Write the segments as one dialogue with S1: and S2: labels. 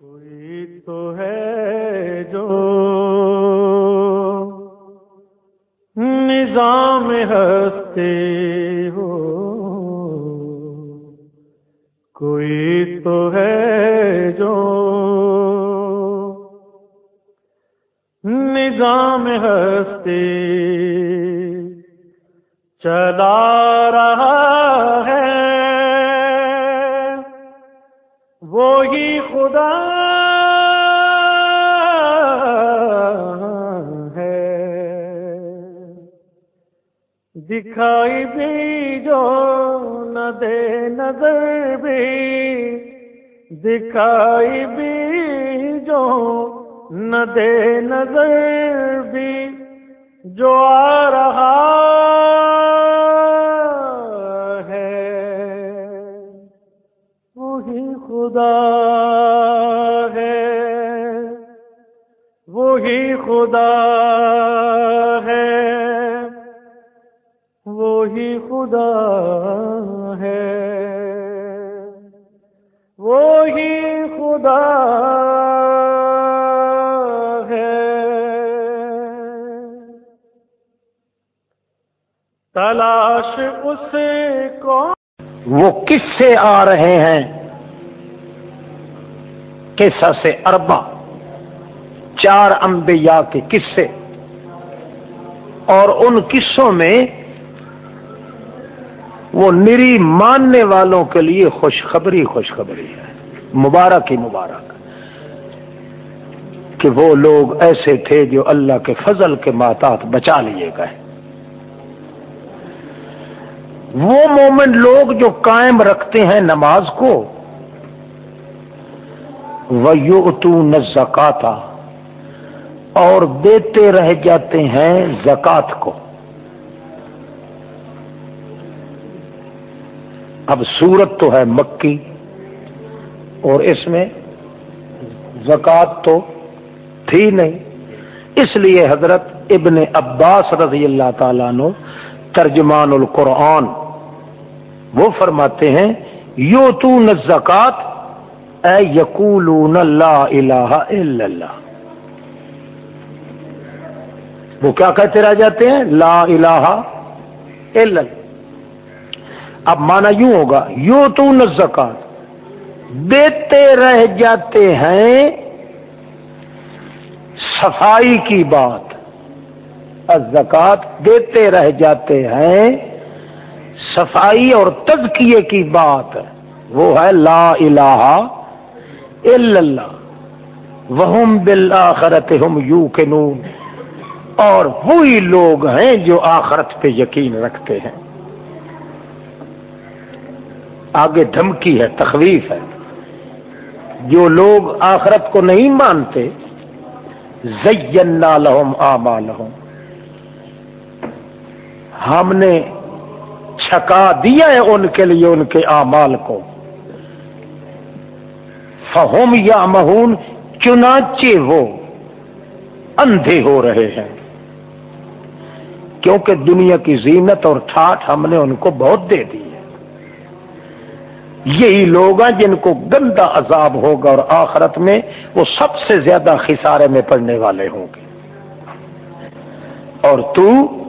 S1: کوئی تو ہے جو نظام ہستے
S2: قصہ سے اربا چار انبیاء کے قصے، اور ان قصوں میں وہ نری ماننے والوں کے لیے خوشخبری خوشخبری ہے۔ مبارک ہی مبارک۔ کہ وہ لوگ ایسے تھے جو اللہ کے فضل کے ماتات بچا لیے گئے۔ وہ مومن لوگ جو قائم رکھتے ہیں نماز کو وہ یو اور دیتے رہ جاتے ہیں زکات کو۔ اب سورت تو ہے مکی، اور اس میں زکات تو تھی نہیں۔ اس لیے حضرت ابن عباس رضی اللہ تعالیٰ نو ترجمان القرآن وہ فرماتے ہیں یو تو زکات اے یقول اللہ الہ الا اللہ۔ وہ کیا کہتے رہ جاتے ہیں؟ لا الہ الا اللہ۔ اب مانا یوں ہوگا یو تو زکات دیتے رہ جاتے ہیں صفائی کی بات۔ زکات دیتے رہ جاتے ہیں صفائی اور تزکیے کی بات۔ وہ ہے لا الہ اللہ وہم بالآخرت ہم یو اور وہی لوگ ہیں جو آخرت پہ یقین رکھتے ہیں۔ آگے دھمکی ہے، تخویف ہے۔ جو لوگ آخرت کو نہیں مانتے زینا لہم آما لہم ہم نے چھکا دیا ہے ان کے لیے، ان کے اعمال کو۔ فہم یا مہون چنانچے وہ اندھے ہو رہے ہیں۔ کیونکہ دنیا کی زینت اور ٹھاٹ ہم نے ان کو بہت دے دی ہے۔ یہی لوگ ہیں جن کو گندا عذاب ہوگا اور آخرت میں وہ سب سے زیادہ خسارے میں پڑنے والے ہوں گے۔ اور تو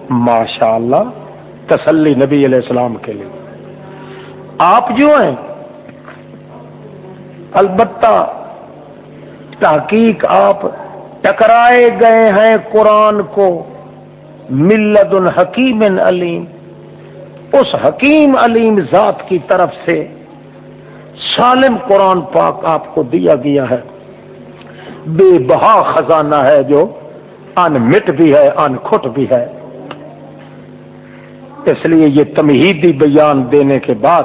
S2: ماشاء اللہ تسلی نبی علیہ السلام کے لیے۔ آپ جو ہیں البتہ تحقیق آپ ٹکرائے گئے ہیں قرآن کو ملت الحکیم علیم۔ اس حکیم علیم ذات کی طرف سے سالم قرآن پاک آپ کو دیا گیا ہے۔ بے بہا خزانہ ہے جو، ان مٹ بھی ہے، ان کھٹ بھی ہے۔ اس لیے یہ تمہیدی بیان دینے کے بعد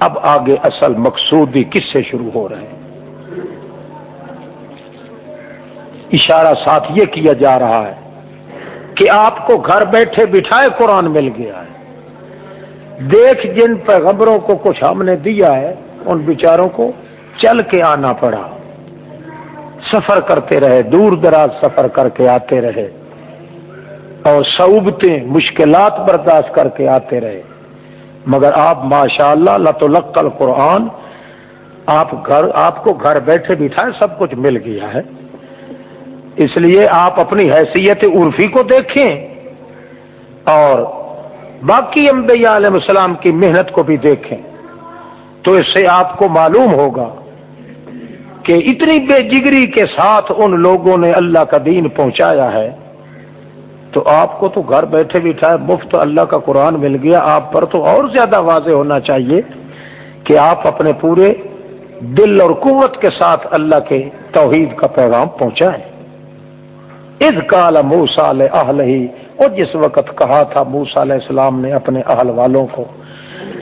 S2: اب آگے اصل مقصودی کس سے شروع ہو رہے ہیں۔ اشارہ ساتھ یہ کیا جا رہا ہے کہ آپ کو گھر بیٹھے بٹھائے قرآن مل گیا ہے۔ دیکھ جن پیغمبروں کو کچھ ہم نے دیا ہے، ان بیچاروں کو چل کے آنا پڑا۔ سفر کرتے رہے، دور دراز سفر کر کے آتے رہے۔ اور صعوبتیں مشکلات برداشت کر کے آتے رہے۔ مگر آپ ماشاء اللہ لت لقل قرآن، آپ گھر، آپ کو گھر بیٹھے بٹھائے سب کچھ مل گیا ہے۔ اس لیے آپ اپنی حیثیت عرفی کو دیکھیں۔ اور باقی انبیاء علیہ السلام کی محنت کو بھی دیکھیں۔ تو اس سے آپ کو معلوم ہوگا کہ اتنی بے جگری کے ساتھ ان لوگوں نے اللہ کا دین پہنچایا ہے۔ تو آپ کو تو گھر بیٹھے بٹھائے مفت اللہ کا قرآن مل گیا۔ آپ پر تو اور زیادہ واضح ہونا چاہیے کہ آپ اپنے پورے دل اور قوت کے ساتھ اللہ کے توحید کا پیغام پہنچائیں۔ اس کال موسا اہل ہی اور جس وقت کہا تھا موسا علیہ السلام نے اپنے اہل والوں کو،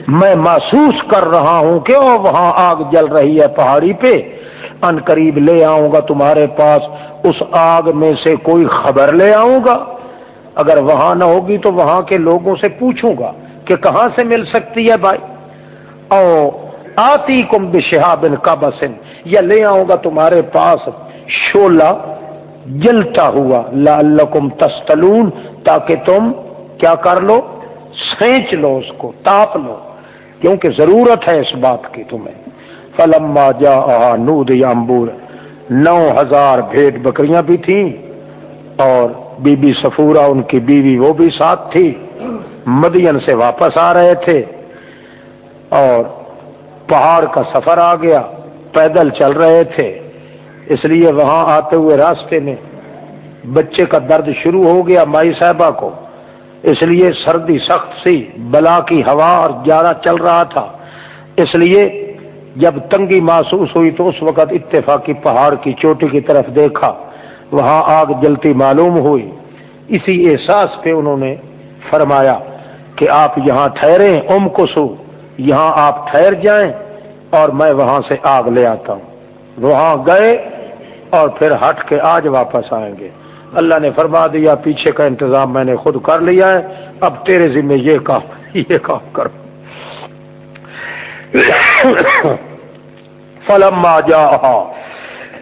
S2: میں محسوس کر رہا ہوں کہ وہ وہاں آگ جل رہی ہے پہاڑی پہ۔ ان قریب لے آؤں گا تمہارے پاس، اس آگ میں سے کوئی خبر لے آؤں گا۔ اگر وہاں نہ ہوگی تو وہاں کے لوگوں سے پوچھوں گا کہ کہاں سے مل سکتی ہے بھائی۔ او آتی کم بشہابن کا بسن یا لے آؤں گا تمہارے پاس۔ شولا جلتا ہوا لا تستلون، تاکہ تم کیا کر لو؟ سینچ لو اس کو، تاپ لو، کیونکہ ضرورت ہے اس بات کی تمہیں۔ فلما جا نود امبور نو ہزار بھیڑ بکریاں بھی تھیں اور بی بی سفورا ان کی بیوی وہ بھی ساتھ تھی۔ مدین سے واپس آ رہے تھے اور پہاڑ کا سفر آ گیا، پیدل چل رہے تھے۔ اس لیے وہاں آتے ہوئے راستے میں بچے کا درد شروع ہو گیا مائی صاحبہ کو۔ اس لیے سردی سخت سی، بلا کی ہوا اور جارا چل رہا تھا۔ اس لیے جب تنگی محسوس ہوئی تو اس وقت اتفاقی پہاڑ کی چوٹی کی طرف دیکھا۔ وہاں آگ جلتی معلوم ہوئی۔ اسی احساس پہ انہوں نے فرمایا کہ آپ یہاں ٹھہرے ام کو سو یہاں آپ ٹھہر جائیں اور میں وہاں سے آگ لے آتا ہوں۔ وہاں گئے اور پھر ہٹ کے آج واپس آئیں گے۔ اللہ نے فرما دیا، پیچھے کا انتظام میں نے خود کر لیا ہے۔ اب تیرے ذمہ یہ کام یہ کام کرو فلم جا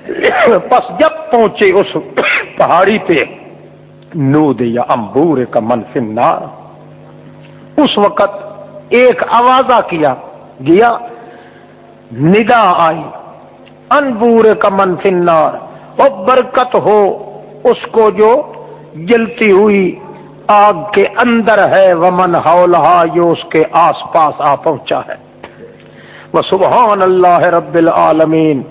S2: بس جب پہنچے اس پہاڑی پہ نو دیا امبور کا منفنار اس وقت ایک آوازہ کیا، گیا، ندا آئی، انبور کا منفنار وہ برکت ہو، اس کو جو جلتی ہوئی آگ کے اندر ہے، ومن ہولہا جو اس کے آس پاس آ پہنچا ہے۔ وہ سبحان اللہ رب العالمین۔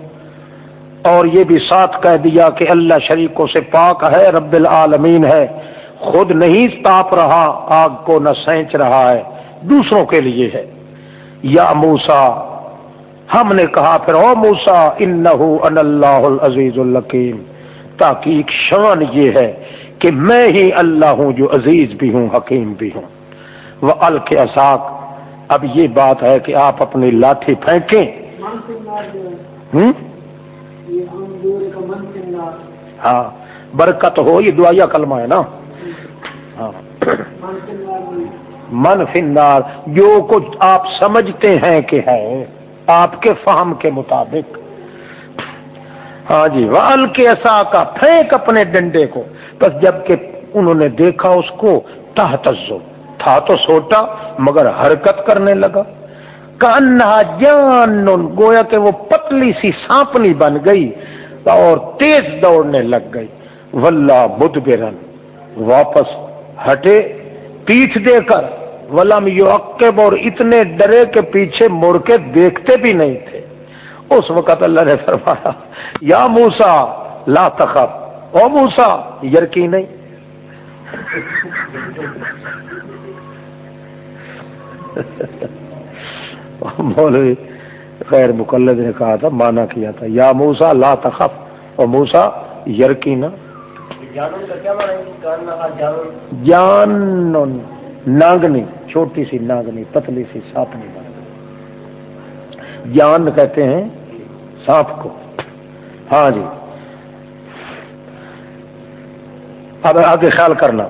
S2: اور یہ بھی ساتھ کہہ دیا کہ اللہ شریکوں سے پاک ہے، رب العالمین ہے۔ خود نہیں تاپ رہا، آگ کو نہ سینچ رہا ہے۔ دوسروں کے لیے ہے۔ یا موسا ہم نے کہا پھر، او موسا ان اللہ العزیز الکیم تاکہ ایک شان یہ ہے کہ میں ہی اللہ ہوں جو عزیز بھی ہوں، حکیم بھی ہوں۔ وہ الک اساک اب یہ بات ہے کہ آپ اپنی لاٹھی پھینکیں۔ ہوں ہاں برکت ہو یہ دعائیا کلمہ ہے نا۔ ہاں۔ من فنار جو کچھ آپ سمجھتے ہیں کہ ہے آپ کے فہم کے مطابق۔ ہاں جی وال کے ایسا کا پھینک اپنے ڈنڈے کو۔ بس جبکہ انہوں نے دیکھا اس کو تحتزو تھا تو سوٹا مگر حرکت کرنے لگا۔ کانہا جان گویا کہ وہ پتلی سی سانپنی بن گئی اور تیز دوڑنے لگ گئی۔ ولہ بدھ برن واپس ہٹے، پیٹھ دے کر۔ ولم یو اور اتنے ڈرے کے پیچھے مڑ کے دیکھتے بھی نہیں تھے۔ اس وقت اللہ نے فرمایا، یا موسا لا تخف۔ او موسا یرکی نہیں۔ مولوی خیر مقلد نے کہا تھا مانا کیا تھا یا موسا لا تخف اور موسا یرکی نا جان ناگنی چھوٹی سی ناگنی پتلی سی ساپنی۔ جان کہتے ہیں سانپ کو۔ ہاں جی۔ اب آگے خیال کرنا۔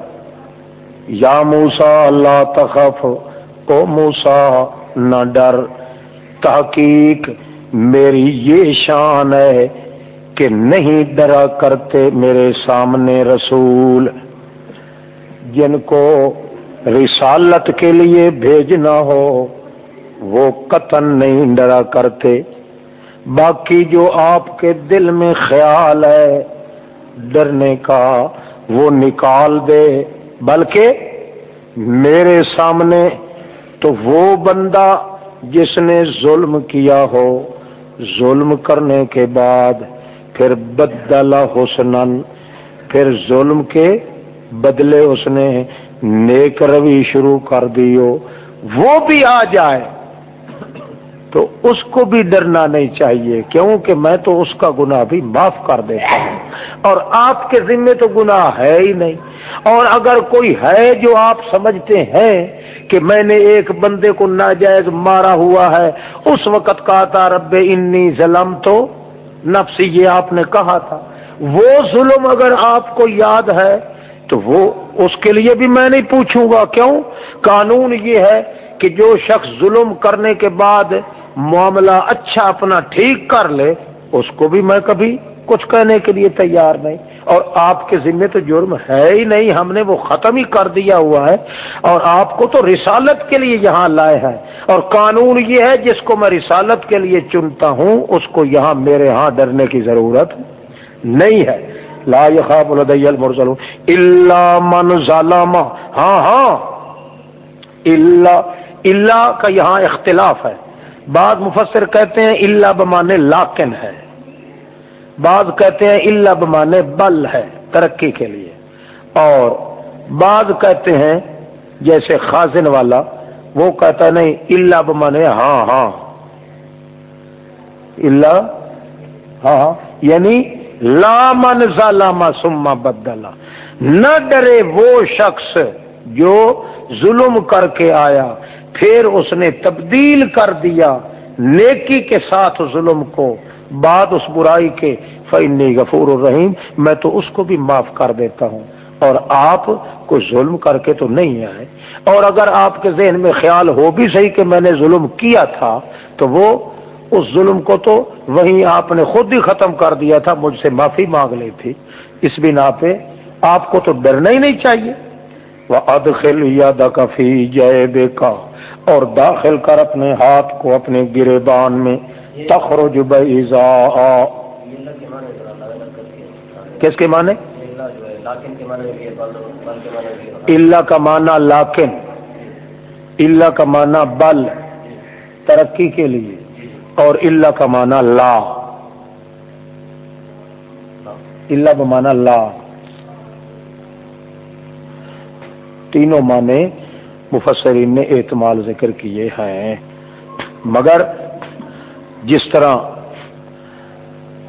S2: یا موسا اللہ تخف او موسا نہ ڈر۔ تحقیق میری یہ شان ہے کہ نہیں ڈرا کرتے میرے سامنے رسول۔ جن کو رسالت کے لیے بھیجنا ہو، وہ قطن نہیں ڈرا کرتے۔ باقی جو آپ کے دل میں خیال ہے، ڈرنے کا وہ نکال دے۔ بلکہ میرے سامنے تو وہ بندہ جس نے ظلم کیا ہو، ظلم کرنے کے بعد پھر بدلا حسن پھر ظلم کے بدلے اس نے نیک روی شروع کر دی ہو، وہ بھی آ جائے تو اس کو بھی ڈرنا نہیں چاہیے، کیونکہ میں تو اس کا گناہ بھی معاف کر دیتا ہوں۔ اور آپ کے ذمے تو گناہ ہے ہی نہیں۔ اور اگر کوئی ہے جو آپ سمجھتے ہیں کہ میں نے ایک بندے کو ناجائز مارا ہوا ہے، اس وقت کہا تھا رب انی ظلم تو نفسی یہ آپ نے کہا تھا۔ وہ ظلم اگر آپ کو یاد ہے، تو وہ اس کے لیے بھی میں نہیں پوچھوں گا۔ کیوں؟ قانون یہ ہے کہ جو شخص ظلم کرنے کے بعد معاملہ اچھا اپنا ٹھیک کر لے، اس کو بھی میں کبھی کچھ کہنے کے لیے تیار نہیں۔ اور آپ کے ذمے تو جرم ہے ہی نہیں، ہم نے وہ ختم ہی کر دیا ہوا ہے۔ اور آپ کو تو رسالت کے لیے یہاں لائے ہیں۔ اور قانون یہ ہے، جس کو میں رسالت کے لیے چنتا ہوں، اس کو یہاں میرے ہاں ڈرنے کی ضرورت نہیں ہے۔ لا يخاف لدي المرسلون الا من ظلم۔ ہاں ہاں۔ اللہ اللہ کا یہاں اختلاف ہے۔ بعض مفسر کہتے ہیں اللہ بمانے لاکن ہے۔ بعض کہتے ہیں اللہ بمانے بل ہے، ترقی کے لیے۔ اور بعض کہتے ہیں جیسے خازن والا، وہ کہتا نہیں اللہ بمانے ہاں ہاں۔ اللہ ہاں ہاں۔ یعنی لامن ظالما سما بدلا نہ ڈرے وہ شخص جو ظلم کر کے آیا، پھر اس نے تبدیل کر دیا نیکی کے ساتھ ظلم کو۔ بعد اس برائی کے فنی غفور الرحیم میں تو اس کو بھی معاف کر دیتا ہوں۔ اور آپ کو ظلم کر کے تو نہیں آئے۔ اور اگر آپ کے ذہن میں خیال ہو بھی صحیح کہ میں نے ظلم کیا تھا، تو وہ اس ظلم کو تو وہیں آپ نے خود ہی ختم کر دیا تھا، مجھ سے معافی مانگ لی تھی۔ اس بنا پہ آپ کو تو ڈرنا ہی نہیں چاہیے۔ وہ ادخل یا دفی جے بے کا اور داخل کر اپنے ہاتھ کو اپنے گرے بان میں تخرج بیزا کس کے معنی؟ اللہ کا معنی لاکن. اللہ کا معنی بل. ترقی کے لیے. اور اللہ کا معنی لا. اللہ کا معنی لا. تینوں معنی مفسرین نے اعتمال ذکر کیے ہیں۔ مگر جس طرح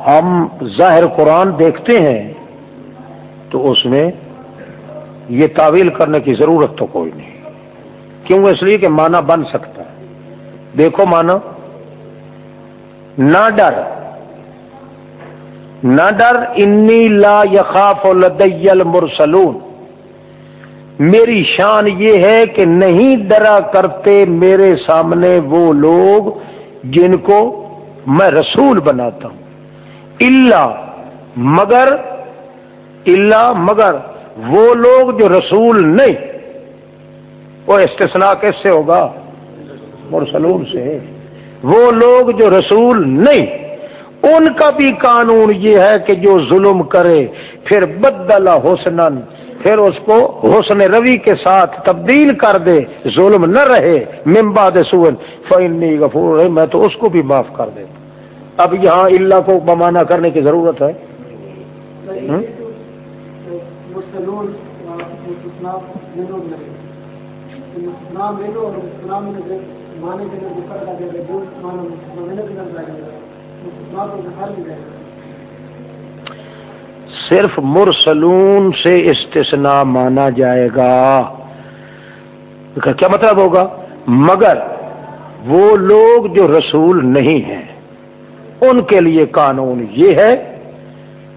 S2: ہم ظاہر قرآن دیکھتے ہیں، تو اس میں یہ تعویل کرنے کی ضرورت تو کوئی نہیں۔ کیوں؟ اس لیے کہ مانا بن سکتا ہے۔ دیکھو مانا نہ ڈر۔ نہ ڈر، انی لا یخاف لدیل مرسلون میری شان یہ ہے کہ نہیں ڈرا کرتے میرے سامنے وہ لوگ جن کو میں رسول بناتا ہوں۔ اللہ مگر اللہ مگر، وہ لوگ جو رسول نہیں۔ وہ استثناء کیسے ہوگا؟ مرسلون سے۔ وہ لوگ جو رسول نہیں۔ ان کا بھی قانون یہ ہے کہ جو ظلم کرے، پھر بدلا حسن پھر اس کو حسن روی کے ساتھ تبدیل کر دے، ظلم نہ رہے ممباد سون فنی غفور میں تو اس کو بھی معاف کر دے اب یہاں اللہ کو بمانا کرنے کی ضرورت ہے؟ صرف مرسلون سے استثناء مانا جائے گا۔ کیا مطلب ہوگا؟ مگر وہ لوگ جو رسول نہیں ہیں، ان کے لیے قانون یہ ہے،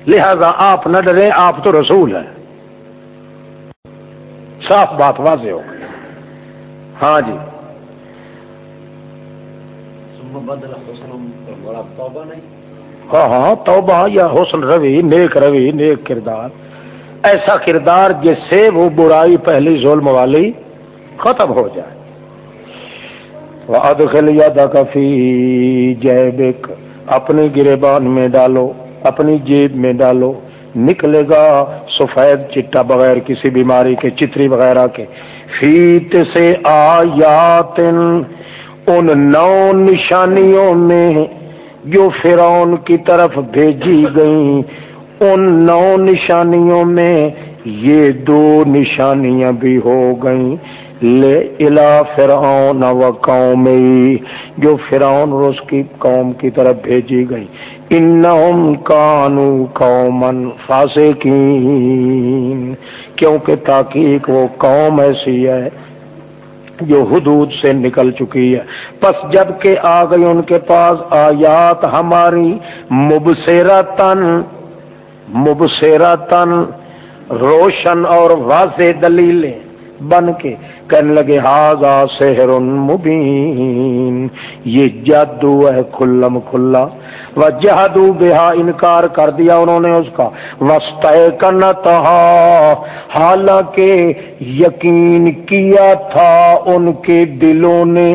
S2: لہذا آپ نہ ڈریں، آپ تو رسول ہیں۔ صاف بات واضح ہو گئی۔ ہاں جی۔ ہاں ہاں توبہ یا حسن روی، نیک روی، نیک کردار۔ ایسا کردار جس سے وہ برائی پہلی ظلم والی ختم ہو جائے۔ ادخل یا دفی جے اپنی گریبان میں ڈالو، اپنی جیب میں ڈالو۔ نکلے گا سفید چٹا بغیر کسی بیماری کے، چتری وغیرہ کے۔ فیت سے آیات ان نو نشانیوں میں جو فرعون کی طرف بھیجی گئی ان نو نشانیوں میں یہ دو نشانیاں بھی ہو گئیں۔ لے الا فرعون و قوم جو فرعون اور اس کی قوم کی طرف بھیجی گئی انہم کانو قومن فاسقین، کیونکہ تاکہ وہ قوم ایسی ہے جو حدود سے نکل چکی ہے۔ پس جبکہ آ گئی ان کے پاس آیات ہماری مبصرہ تن مبصرہ تن روشن اور واضح دلیلیں بن کے کہنے لگے ہاضا سحر مبین، یہ جادو ہے کھلم کھلا۔ وہ جہدو بہا انکار کر دیا انہوں نے اس کا۔ وسط حالانکہ یقین کیا تھا ان کے دلوں نے۔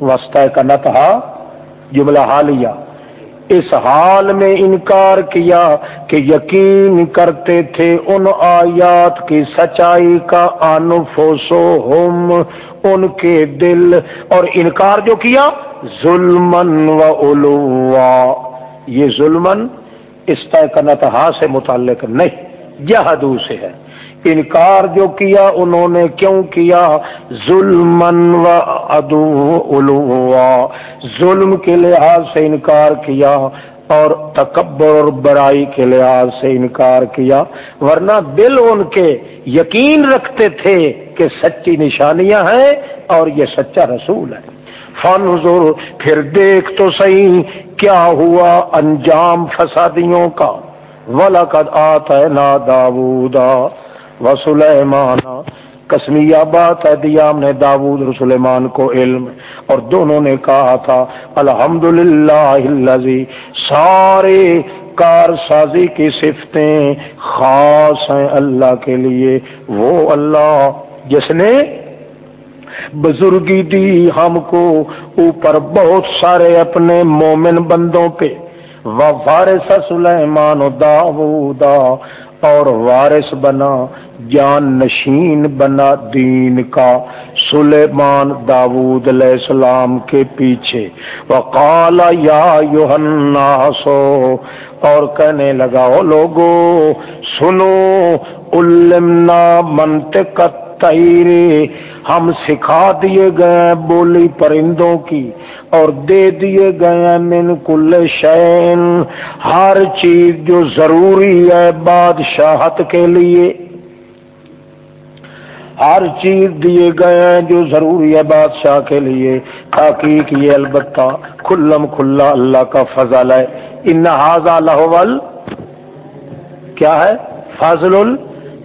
S2: وسط کرنا تھا جملہ حالیہ۔ اس حال میں انکار کیا کہ یقین کرتے تھے ان آیات کی سچائی کا انفوسو ہم ان کے دل۔ اور انکار جو کیا؟ ظلمن و علوا۔ یہ ظلمن اس ہاں سے متعلق نہیں جہدو سے ہے۔ انکار جو کیا، انہوں نے کیوں کیا؟ ظلم و ادو الوا ظلم کے لحاظ سے انکار کیا اور تکبر اور برائی کے لحاظ سے انکار کیا۔ ورنہ دل ان کے یقین رکھتے تھے کہ سچی نشانیاں ہیں اور یہ سچا رسول ہے۔ فن پھر دیکھ تو صحیح کیا ہوا انجام فسادیوں کا۔ ولقد آتا نا داودا و کسمیا بات ہے دیا ہم نے داود اور سلیمان کو علم، اور دونوں نے کہا تھا الحمد للہ سارے کار سازی کی صفتیں خاص ہیں اللہ کے لیے، وہ اللہ جس نے بزرگی دی ہم کو اوپر بہت سارے اپنے مومن بندوں پہ وارث سلیمان و داودا اور وارث بنا، جان نشین بنا دین کا سلیمان داود علیہ السلام کے پیچھے۔ وقال یا یوحناسو اور کہنے لگا، او لوگو، سنو، علمنا منطق تیرے ہم سکھا دیے گئے بولی پرندوں کی اور دے دیے گئے من کل شین ہر چیز جو ضروری ہے بادشاہت کے لیے۔ ہر چیز دیے گئے ہیں جو ضروری ہے بادشاہ کے لیے۔ تاکہ یہ البتہ کھلم کھلا اللہ کا فضل ہے۔ ان لہول کیا ہے؟ فضل ال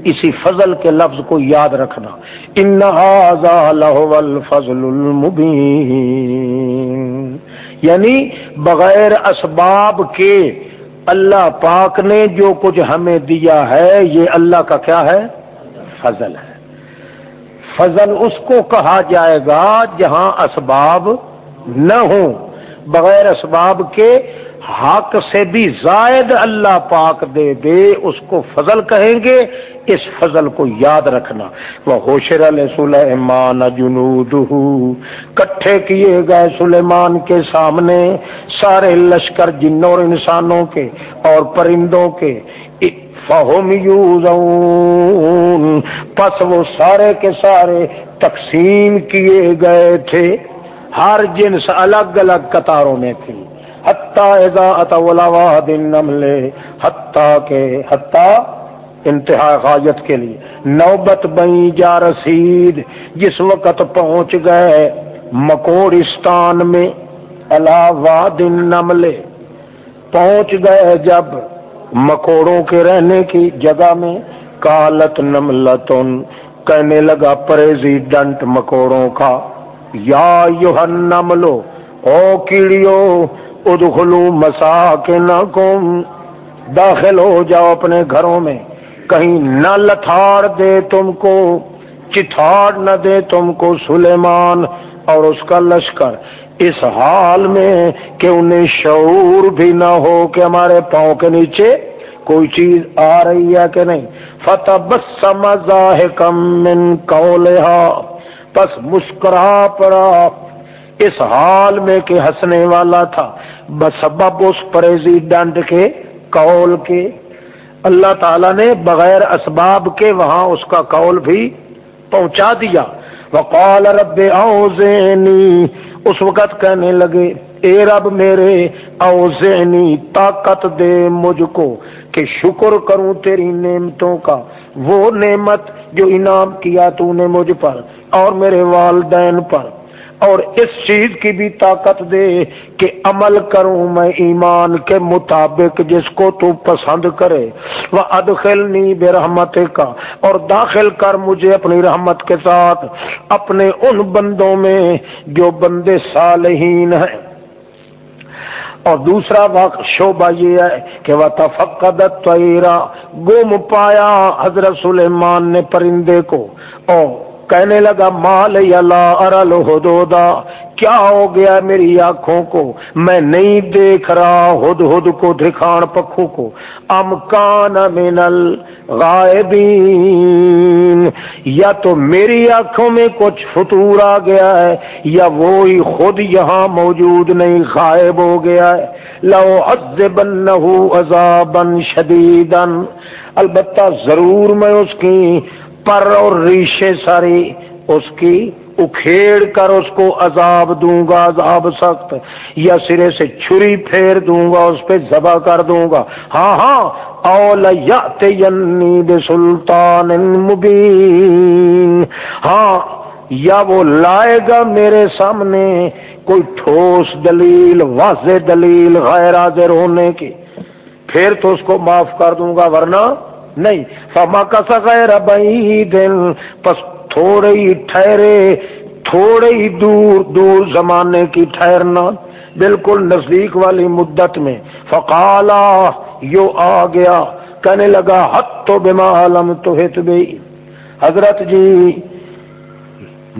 S2: اسی فضل کے لفظ کو یاد رکھنا۔ ان المبین۔ یعنی بغیر اسباب کے اللہ پاک نے جو کچھ ہمیں دیا ہے، یہ اللہ کا کیا ہے؟ فضل ہے۔ فضل اس کو کہا جائے گا جہاں اسباب نہ ہوں۔ بغیر اسباب کے حق سے بھی زائد اللہ پاک دے دے، اس کو فضل کہیں گے، اس فضل کو یاد رکھنا۔ وہ ہوشر سلیمان جنود کٹھے کیے گئے سلیمان کے سامنے، سارے لشکر جنوں اور انسانوں کے اور پرندوں کے۔ فہم یوزون پس وہ سارے کے سارے تقسیم کیے گئے تھے۔ ہر جنس الگ الگ قطاروں میں تھی۔ نملے حتیٰ کے حتیٰ انتہا غایت کے لیے۔ نوبت بئی جا رسید، جس وقت پہنچ گئے مکورستان میں الہواد نملے پہنچ گئے جب مکوڑوں کے رہنے کی جگہ میں کالت نملتن۔ کہنے لگا پریزی ڈنٹ مکوڑوں کا، یا یوہن نملو او کیڑیو ادخلو مساکنکم، داخل ہو جاؤ اپنے گھروں میں۔ کہیں نہ لتھاڑ دے تم کو چتھاڑ نہ دے تم کو سلیمان اور اس کا لشکر۔ اس حال میں کہ انہیں شعور بھی نہ ہو کہ ہمارے پاؤں کے نیچے کوئی چیز آ رہی ہے کہ نہیں۔ فتح بس سمجھا کم من کو بس مسکرا پڑا۔ اس حال میں کہ ہنسنے والا تھا۔ بسبب اس پریزی ڈنڈ کے کول کے۔ اللہ تعالی نے بغیر اسباب کے وہاں اس کا کول بھی پہنچا دیا۔ وقال رب اوزینی۔ اس وقت کہنے لگے، اے رب میرے، اوزینی طاقت دے مجھ کو کہ شکر کروں تیری نعمتوں کا۔ وہ نعمت جو انعام کیا تو نے مجھ پر اور میرے والدین پر۔ اور اس چیز کی بھی طاقت دے کہ عمل کروں میں ایمان کے مطابق جس کو تو پسند کرے۔ وہ ادخل نی بے رحمت کا اور داخل کر مجھے اپنی رحمت کے ساتھ اپنے ان بندوں میں جو بندے صالحین ہیں۔ اور دوسرا وقت شعبہ یہ ہے کہ وہ تفقدت گم پایا حضرت سلیمان نے پرندے کو۔ اور کہنے لگا مال اللہ ارل ہدودا کیا ہو گیا میری آنکھوں کو؟ میں نہیں دیکھ رہا ہد ہد کو دکھان پکھو کو۔ ام کان منل غائبین یا تو میری آنکھوں میں کچھ فطور آ گیا ہے، یا وہی خود یہاں موجود نہیں، غائب ہو گیا ہے۔ لو عذبنہ عذابا شدیدا۔ البتہ ضرور میں اس کی پر اور ریشے ساری اس کی، اکھیڑ کر اس کو عذاب دوں گا، عذاب سخت، یا سرے سے چھری پھیر دوں گا، اس پہ ذبح کر دوں گا۔ ہاں ہاں اول سلطان مبین۔ ہاں یا وہ لائے گا میرے سامنے کوئی ٹھوس دلیل، واضح دلیل غیر حاضر ہونے کی۔ پھر تو اس کو معاف کر دوں گا، ورنہ نہیں، فما کا سغیر بئی دن پس تھوڑے ہی ٹھہرے، تھوڑے ہی دور دور زمانے کی ٹھہرنا بالکل نزدیک والی مدت میں۔ فقالا، یو آ گیا۔ کہنے لگا، حت تو بما علم تو ہت بھی حضرت جی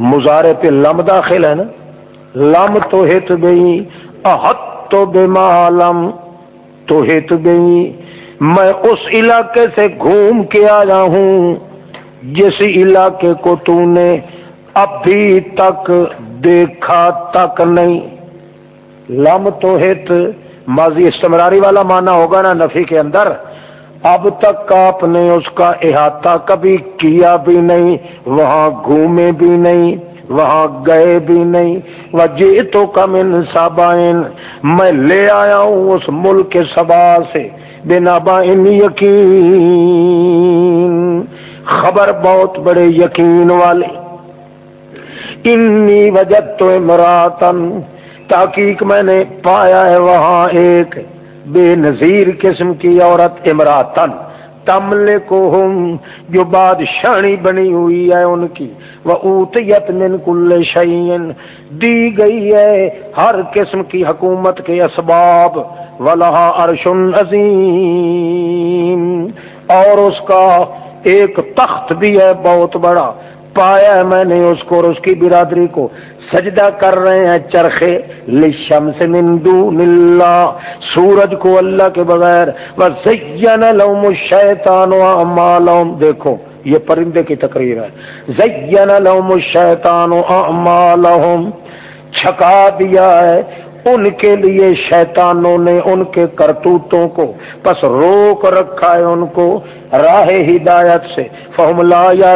S2: مزارے پہ لم داخل ہے نا؟ لم تو ہت گئی احت تو بما علم تو ہت گئی میں اس علاقے سے گھوم کے آیا ہوں، جس علاقے کو تو نے ابھی تک دیکھا تک نہیں۔ لم تو ہت، ماضی استمراری والا مانا ہوگا نا نفی کے اندر۔ اب تک آپ نے اس کا احاطہ کبھی کیا بھی نہیں، وہاں گھومے بھی نہیں، وہاں گئے بھی نہیں۔ وجہ تو کم ان میں لے آیا ہوں اس ملک کے سبا سے۔ بے بائن یقین۔ خبر بہت بڑے یقین والے۔ انی وجہ تو امراتن تحقیق میں نے پایا ہے وہاں ایک بے نظیر قسم کی عورت امراتن تملے کو جو بادشاہی بنی ہوئی ہے ان کی۔ وہ اوتیت من کل شعین دی گئی ہے ہر قسم کی حکومت کے اسباب۔ ولہا ارشن عظیم اور اس کا ایک تخت بھی ہے بہت بڑا۔ پایا ہے میں نے اس کو اور اس کی برادری کو۔ سجدہ کر رہے ہیں چرخے لشم سے مندو نلا سورج کو اللہ کے بغیر زین لوم شیتان دیکھو، یہ پرندے کی تقریر ہے۔ زین لوم شیتان چھکا دیا ہے۔ ان کے لیے شیطانوں نے ان کے کرتوتوں کو پس روک رکھا ہے ان کو راہ ہدایت سے۔ فہم یا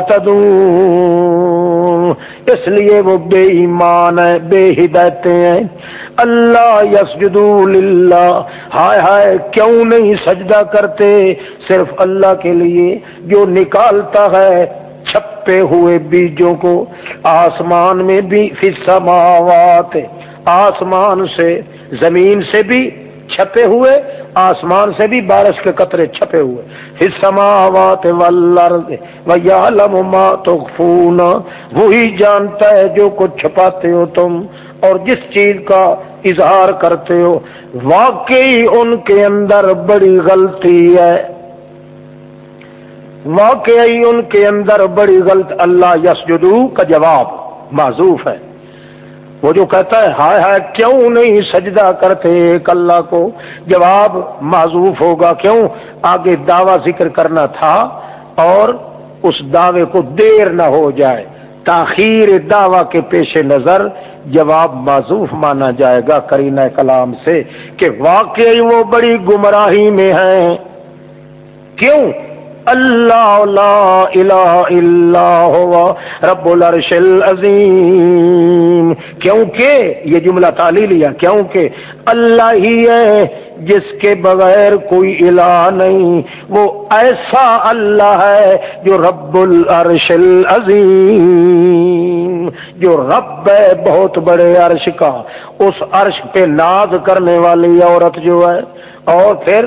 S2: اس لیے وہ بے ایمان ہے بے ہدایتیں ہیں۔ اللہ یسجدو للہ۔ ہائے ہائے، کیوں نہیں سجدہ کرتے؟ صرف اللہ کے لیے جو نکالتا ہے چھپے ہوئے بیجوں کو۔ آسمان میں بھی فسماوات آسمان سے، زمین سے بھی چھپے ہوئے، آسمان سے بھی بارش کے قطرے چھپے ہوئے۔ سماوات ما تخفون۔ وہی جانتا ہے جو کچھ چھپاتے ہو تم اور جس چیز کا اظہار کرتے ہو۔ واقعی ان کے اندر بڑی غلطی ہے۔ واقعی ان کے اندر بڑی غلط، اللہ یسجدو کا جواب معذوف ہے۔ وہ جو کہتا ہے، ہائے ہائے، کیوں نہیں سجدہ کرتے ایک اللہ کو؟ جواب، معذوف ہوگا کیوں؟ آگے دعوی ذکر کرنا تھا اور اس دعوے کو دیر نہ ہو جائے۔ تاخیر دعوی کے پیش نظر جواب، معذوف مانا جائے گا کرینہ کلام سے کہ واقعی وہ بڑی گمراہی میں ہیں۔ کیوں؟ اللہ لا الہ الا ہوا، رب العرش العظیم۔ کیونکہ یہ جملہ تالی لیا، کیونکہ اللہ ہی ہے جس کے بغیر کوئی الہ نہیں۔ وہ ایسا اللہ ہے جو رب العرش العظیم، جو رب ہے بہت بڑے عرش کا۔ اس عرش پہ ناز کرنے والی عورت جو ہے، اور پھر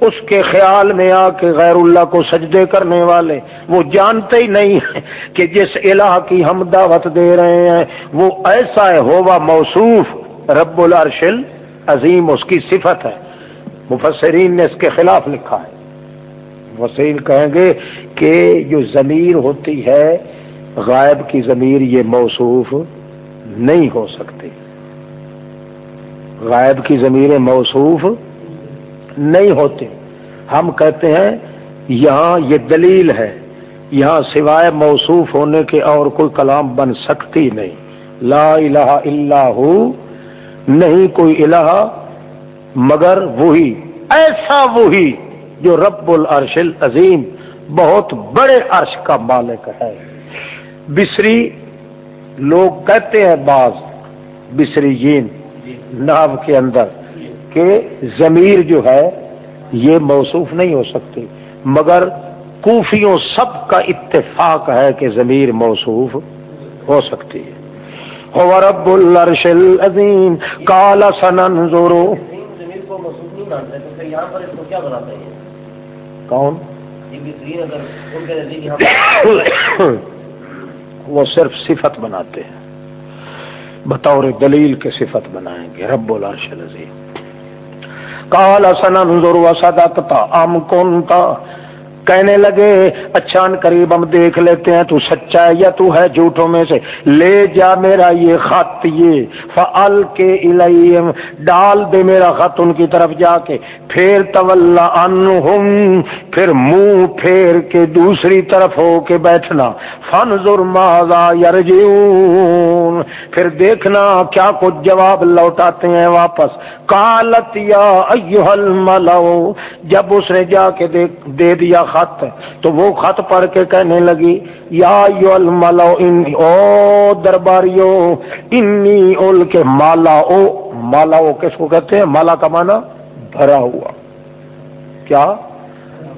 S2: اس کے خیال میں آ کے غیر اللہ کو سجدے کرنے والے، وہ جانتے ہی نہیں ہیں کہ جس الہ کی ہم دعوت دے رہے ہیں، وہ ایسا ہے ہوا موصوف۔ رب العرشل عظیم اس کی صفت ہے۔ مفسرین نے اس کے خلاف لکھا ہے۔ مفسرین کہیں گے کہ جو ضمیر ہوتی ہے، غائب کی ضمیر یہ موصوف نہیں ہو سکتی۔ غائب کی ضمیر موصوف نہیں ہوتے۔ ہم کہتے ہیں، یہاں یہ دلیل ہے۔ یہاں سوائے موصوف ہونے کے اور کوئی کلام بن سکتی نہیں۔ لا الہ الا ہو، نہیں کوئی الہ، مگر وہی۔ ایسا وہی جو رب العرش العظیم بہت بڑے عرش کا مالک ہے۔ بسری لوگ کہتے ہیں بعض بسری جین ناو کے اندر۔ کہ ضمیر جو ہے یہ موصوف نہیں ہو سکتی۔ مگر کوفیوں سب کا اتفاق ہے کہ ضمیر موصوف ہو سکتی ہے۔ رب الرش العظیم کالا سنن زورو کون؟ وہ صرف صفت بناتے ہیں۔ بطور دلیل کے صفت بنائیں گے۔ رب العرش العظیم۔ کال سنا نظر و ام کنتا کہنے لگے اچھا قریب ہم دیکھ لیتے ہیں، تو سچا ہے یا تو ہے جھوٹوں میں سے؟ لے جا میرا یہ خط یہ، فعل کے الہیم ڈال دے میرا خط ان کی طرف جا کے۔ پھر طلّہ انہم پھر منہ پھیر کے دوسری طرف ہو کے بیٹھنا۔ فن ماضا یرجیون پھر دیکھنا کیا کچھ جواب لوٹاتے ہیں واپس۔ کالت یا ایوہل جب اس نے جا کے دے دیا خط تو وہ خط پڑھ کے کہنے لگی، یا یو الملو ان او درباریو، انی اول کے مالا، او مالا، او کس کو کہتے ہیں؟ مالا کا مانا بھرا ہوا۔ کیا؟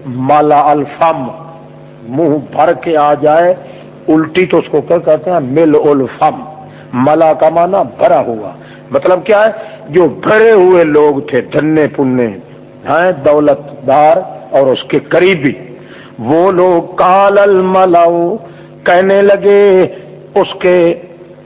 S2: مالا الفم، منہ بھر کے آ جائے، الٹی تو اس کو کیا کہتے ہیں؟ مل الفم۔ ملا کا مانا بھرا ہوا۔ مطلب کیا ہے؟ جو بھرے ہوئے لوگ تھے، دھنے پننے، ہیں دولت دار اور اس کے قریبی۔ وہ لوگ کال الملاؤ کہنے لگے، اس کے،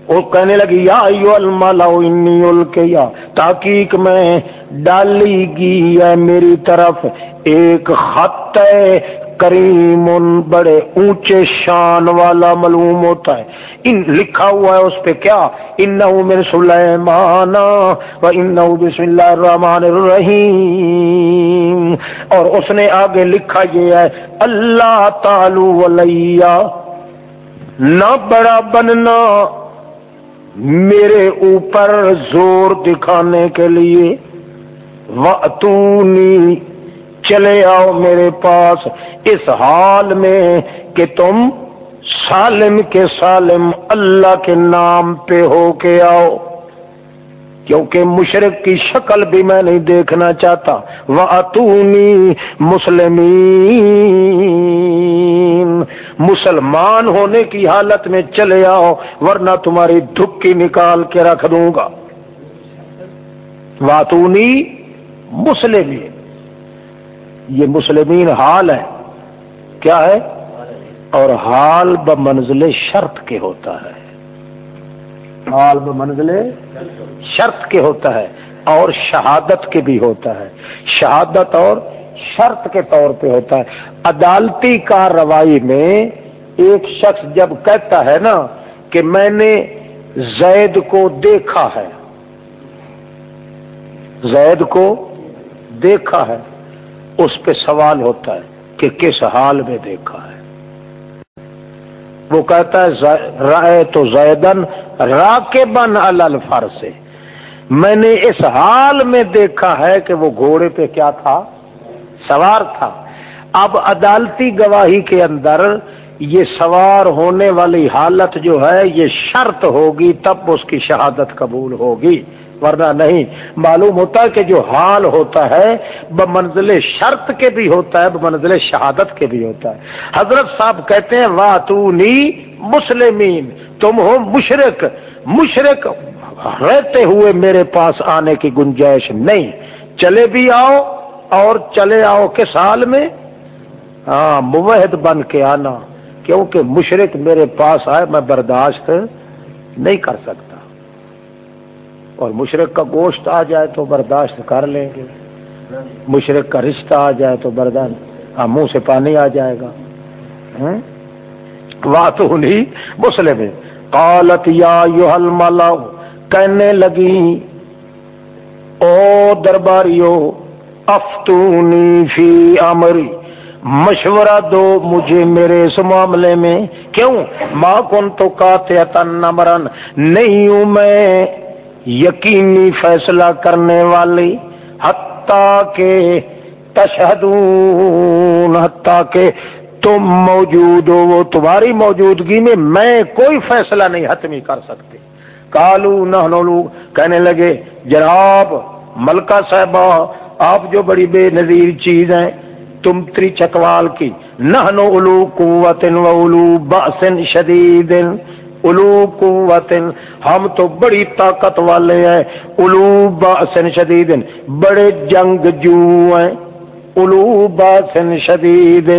S2: وہ کہنے لگی یا انی کے یا تاکیق میں ڈالی گی ہے میری طرف، ایک خط ہے، کریم، بڑے اونچے شان والا، معلوم ہوتا ہے۔ ان لکھا ہوا ہے اس پہ کیا؟ ان من سلیمان و ان بسم اللہ الرحمن الرحیم۔ اور اس نے آگے لکھا یہ ہے، اللہ تعالی ولیہ، نہ بڑا بننا میرے اوپر زور دکھانے کے لیے۔ وَأْتُونِي چلے آؤ میرے پاس، اس حال میں کہ تم سالم کے سالم اللہ کے نام پہ ہو کے آؤ۔ کیونکہ مشرق کی شکل بھی میں نہیں دیکھنا چاہتا۔ وہ اتونی مسلمین مسلمان ہونے کی حالت میں چلے آؤ، ورنہ تمہاری دھکی نکال کے رکھ دوں گا۔ واتونی مسلمین یہ مسلمین حال ہے۔ کیا ہے؟ اور حال ب منزل شرط کے ہوتا ہے۔ حال ب شرط کے ہوتا ہے اور شہادت کے بھی ہوتا ہے۔ شہادت اور شرط کے طور پہ ہوتا ہے۔ عدالتی کارروائی میں ایک شخص جب کہتا ہے نا کہ میں نے زید کو دیکھا ہے۔ زید کو دیکھا ہے۔ اس پہ سوال ہوتا ہے کہ کس حال میں دیکھا ہے؟ وہ کہتا ہے رائے تو زیدن را کے بن الفر سے میں نے اس حال میں دیکھا ہے کہ وہ گھوڑے پہ کیا تھا؟ سوار تھا۔ اب عدالتی گواہی کے اندر یہ سوار ہونے والی حالت جو ہے، یہ شرط ہوگی، تب اس کی شہادت قبول ہوگی۔ ورنہ نہیں۔ معلوم ہوتا ہے کہ جو حال ہوتا ہے، بمنزل شرط کے بھی ہوتا ہے، بمنزل شہادت کے بھی ہوتا ہے۔ حضرت صاحب کہتے ہیں، واتونی مسلمین، تم ہو مشرق۔ مشرق رہتے ہوئے میرے پاس آنے کی گنجائش نہیں۔ چلے بھی آؤ اور چلے آؤ کس حال میں۔ ہاں موحد بن کے آنا، کیونکہ مشرق میرے پاس آئے، میں برداشت نہیں کر سکتا۔ اور مشرق کا گوشت آ جائے تو برداشت کر لیں گے۔ مشرق کا رشتہ آ جائے تو برداشت ہاں منہ سے پانی آ جائے گا۔ ہاں؟ بات نہیں مسلم، قالت یا یوہل مالا کہنے لگی، او درباریو، افتونی فی امری، مشورہ دو مجھے میرے اس معاملے میں۔ کیوں؟ ماں کون تو کاتے نمرن، نہیں ہوں میں۔ یقینی فیصلہ کرنے والی، حتیٰ کہ تشہدون، حتیٰ کہ تم موجود ہو، وہ تمہاری موجودگی میں میں کوئی فیصلہ نہیں حتمی کر سکتے۔ کالو نہ کہنے لگے، جناب ملکہ صاحبہ، آپ جو بڑی بے نظیر چیز ہیں، تم تری چکوال کی نہ نو الو قوت و الو باسن شدید۔ الو قوت ہم تو بڑی طاقت والے ہیں۔ الو باسن شدید بڑے جنگ جو ہیں۔ الو باسن شدید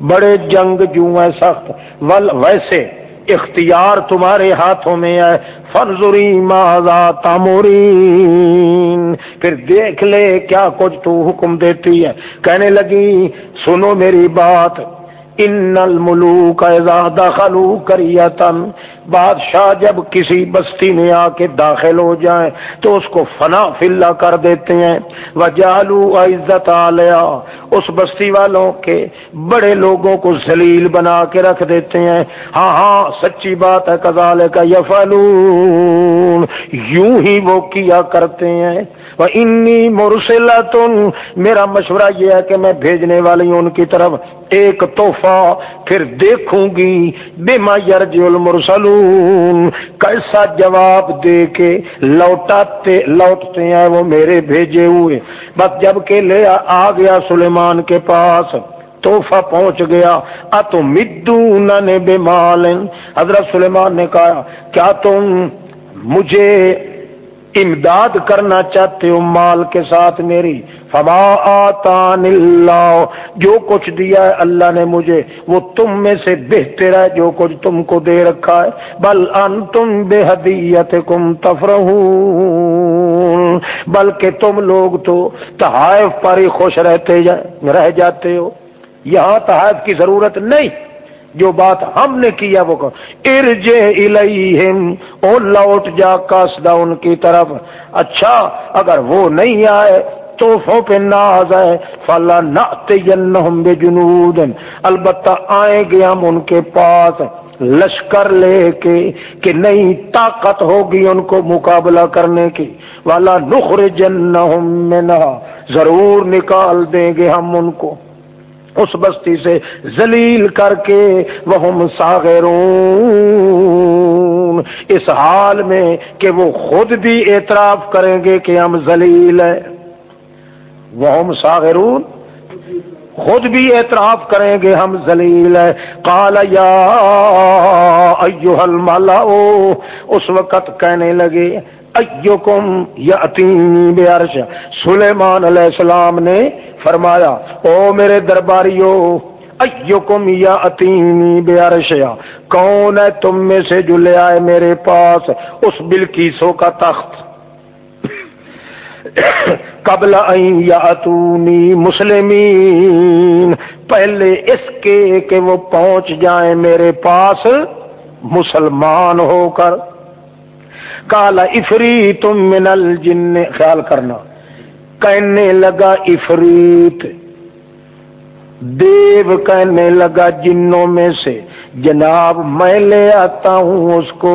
S2: بڑے جنگ جو ہیں سخت۔ ول، ویسے اختیار تمہارے ہاتھوں میں ہے۔ فنزری ماضا تامورین۔ پھر دیکھ لے کیا کچھ تو حکم دیتی ہے۔ کہنے لگی، سنو میری بات۔ ان الملوک اذا دخلوا کریتن بادشاہ جب کسی بستی میں آ کے داخل ہو جائیں تو اس کو فنا فلا کر دیتے ہیں۔ وجالو عزت علیہ۔ اس بستی والوں کے بڑے لوگوں کو ذلیل بنا کے رکھ دیتے ہیں۔ ہاں ہاں سچی بات ہے کزال کا یفلون یوں ہی وہ کیا کرتے ہیں۔ وہ انی مرسلا میرا مشورہ یہ ہے کہ میں بھیجنے والی ہوں ان کی طرف ایک تحفہ، پھر دیکھوں گی بے یرج المرسلون، کیسا جواب دے کے لوٹاتے، لوٹتے ہیں وہ میرے بھیجے ہوئے۔ بس جبکہ لے آ گیا سلیمان کے پاس توحفہ پہنچ گیا۔ اتو مدو نے بے مال حضرت سلیمان نے کہا، کیا تم مجھے امداد کرنا چاہتے ہو مال کے ساتھ میری۔ فما آتان اللہ، جو کچھ دیا ہے اللہ نے مجھے، وہ تم میں سے بہتر ہے، جو کچھ تم کو دے رکھا ہے۔ بل ان تم بے حدیت کم بلکہ تم لوگ تو تحائف پر ہی خوش رہتے رہ جاتے ہو۔ یہاں تحائف کی ضرورت نہیں۔ جو بات ہم نے کیا وہ ارجے الیہم، او لوٹ جا کاسدا ان کی طرف۔ اچھا اگر وہ نہیں آئے توحفوں پہ ناز ہے۔ فلا ناتینہم بجنود۔ البتہ آئیں گے ہم ان کے پاس۔ لشکر لے کے کہ نہیں طاقت ہوگی ان کو مقابلہ کرنے کی۔ والا نخرجنہم منہا۔ ضرور نکال دیں گے ہم ان کو۔ اس بستی سے ذلیل کر کے وہ ساغرون۔ اس حال میں کہ وہ خود بھی اعتراف کریں گے کہ ہم ذلیل ہیں۔ وہ ساغرون خود بھی اعتراف کریں گے ہم ذلیل ہے کال یا المالا اس وقت کہنے لگے، ایوکم یاتینی بیارش سلیمان علیہ السلام نے فرمایا، او میرے درباریو، ایوکم یاتینی بیارشیا کون ہے تم میں سے جو لے آئے میرے پاس اس بلکیسو کا تخت؟ قبل یاتونی مسلمین، پہلے اس کے کہ وہ پہنچ جائیں میرے پاس، مسلمان ہو کر۔ کالا افری تم من الجن، خیال کرنا۔ کہنے لگا افریت دیو کہنے لگا جنوں میں سے، جناب میں لے آتا ہوں اس کو۔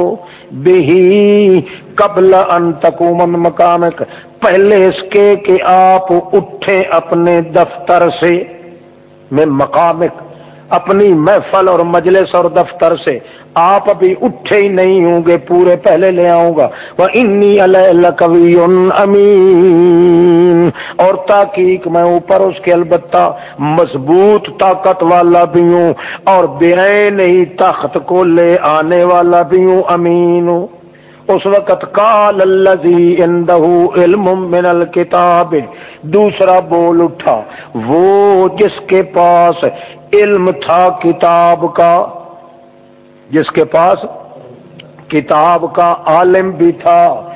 S2: بہی قبل ان تکومن مکانک پہلے اس کے کہ آپ اٹھے اپنے دفتر سے۔ میں مقامک اپنی محفل اور مجلس اور دفتر سے آپ ابھی اٹھے ہی نہیں ہوں گے، پورے پہلے لے آؤں گا۔ وہ انی الکوی امین اور تاکہ میں اوپر اس کے البتہ مضبوط طاقت والا بھی ہوں اور بے نہیں تخت کو لے آنے والا بھی ہوں۔ امین۔ ہوں اس وقت کال الذی اندہ علم من الکتاب دوسرا بول اٹھا۔ وہ جس کے پاس علم تھا کتاب کا، جس کے پاس کتاب کا عالم بھی تھا۔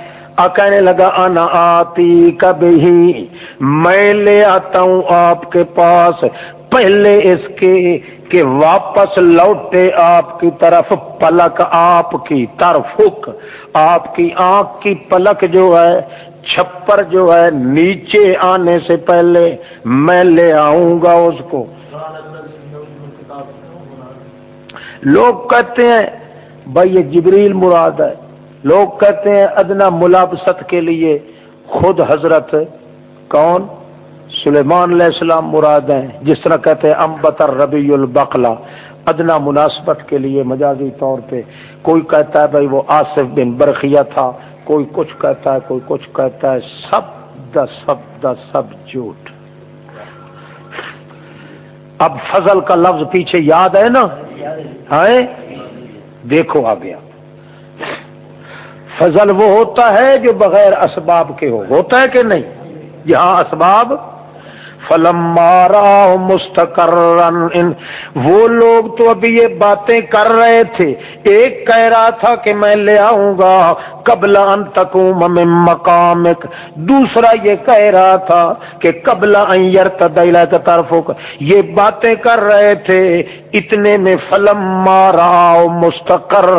S2: کہنے لگا، انا آتی کبھی میں لے آتا ہوں آپ کے پاس۔ پہلے اس کے کہ واپس لوٹے آپ کی طرف، پلک آپ کی طرف آپ کی آنکھ کی پلک جو ہے، چھپر جو ہے، نیچے آنے سے پہلے میں لے آؤں گا اس کو۔ لوگ کہتے ہیں، بھائی یہ جبریل مراد ہے۔ لوگ کہتے ہیں، ادنا ملابست کے لیے خود حضرت کون؟ سلیمان علیہ السلام مراد ہیں۔ جس طرح کہتے ہیں امبتر ربی البقلا ادنا مناسبت کے لیے مجازی طور پہ۔ کوئی کہتا ہے، بھائی وہ آصف بن برقیہ تھا۔ کوئی کچھ کہتا ہے، کوئی کچھ کہتا ہے۔ سب دا سب دا سب جھوٹ۔ اب فضل کا لفظ پیچھے یاد ہے نا؟ دیکھو آ گیا فضل وہ ہوتا ہے جو بغیر اسباب کے ہو۔ ہوتا ہے کہ نہیں؟ یہاں اسباب فلم مستقر وہ لوگ تو ابھی یہ باتیں کر رہے تھے۔ ایک کہہ رہا تھا کہ میں لے آؤں گا قبل ان تکوم مقام دوسرا یہ کہہ رہا تھا کہ قبل تدیلا کا طرف یہ باتیں کر رہے تھے۔ اتنے میں فلم مارا مستقر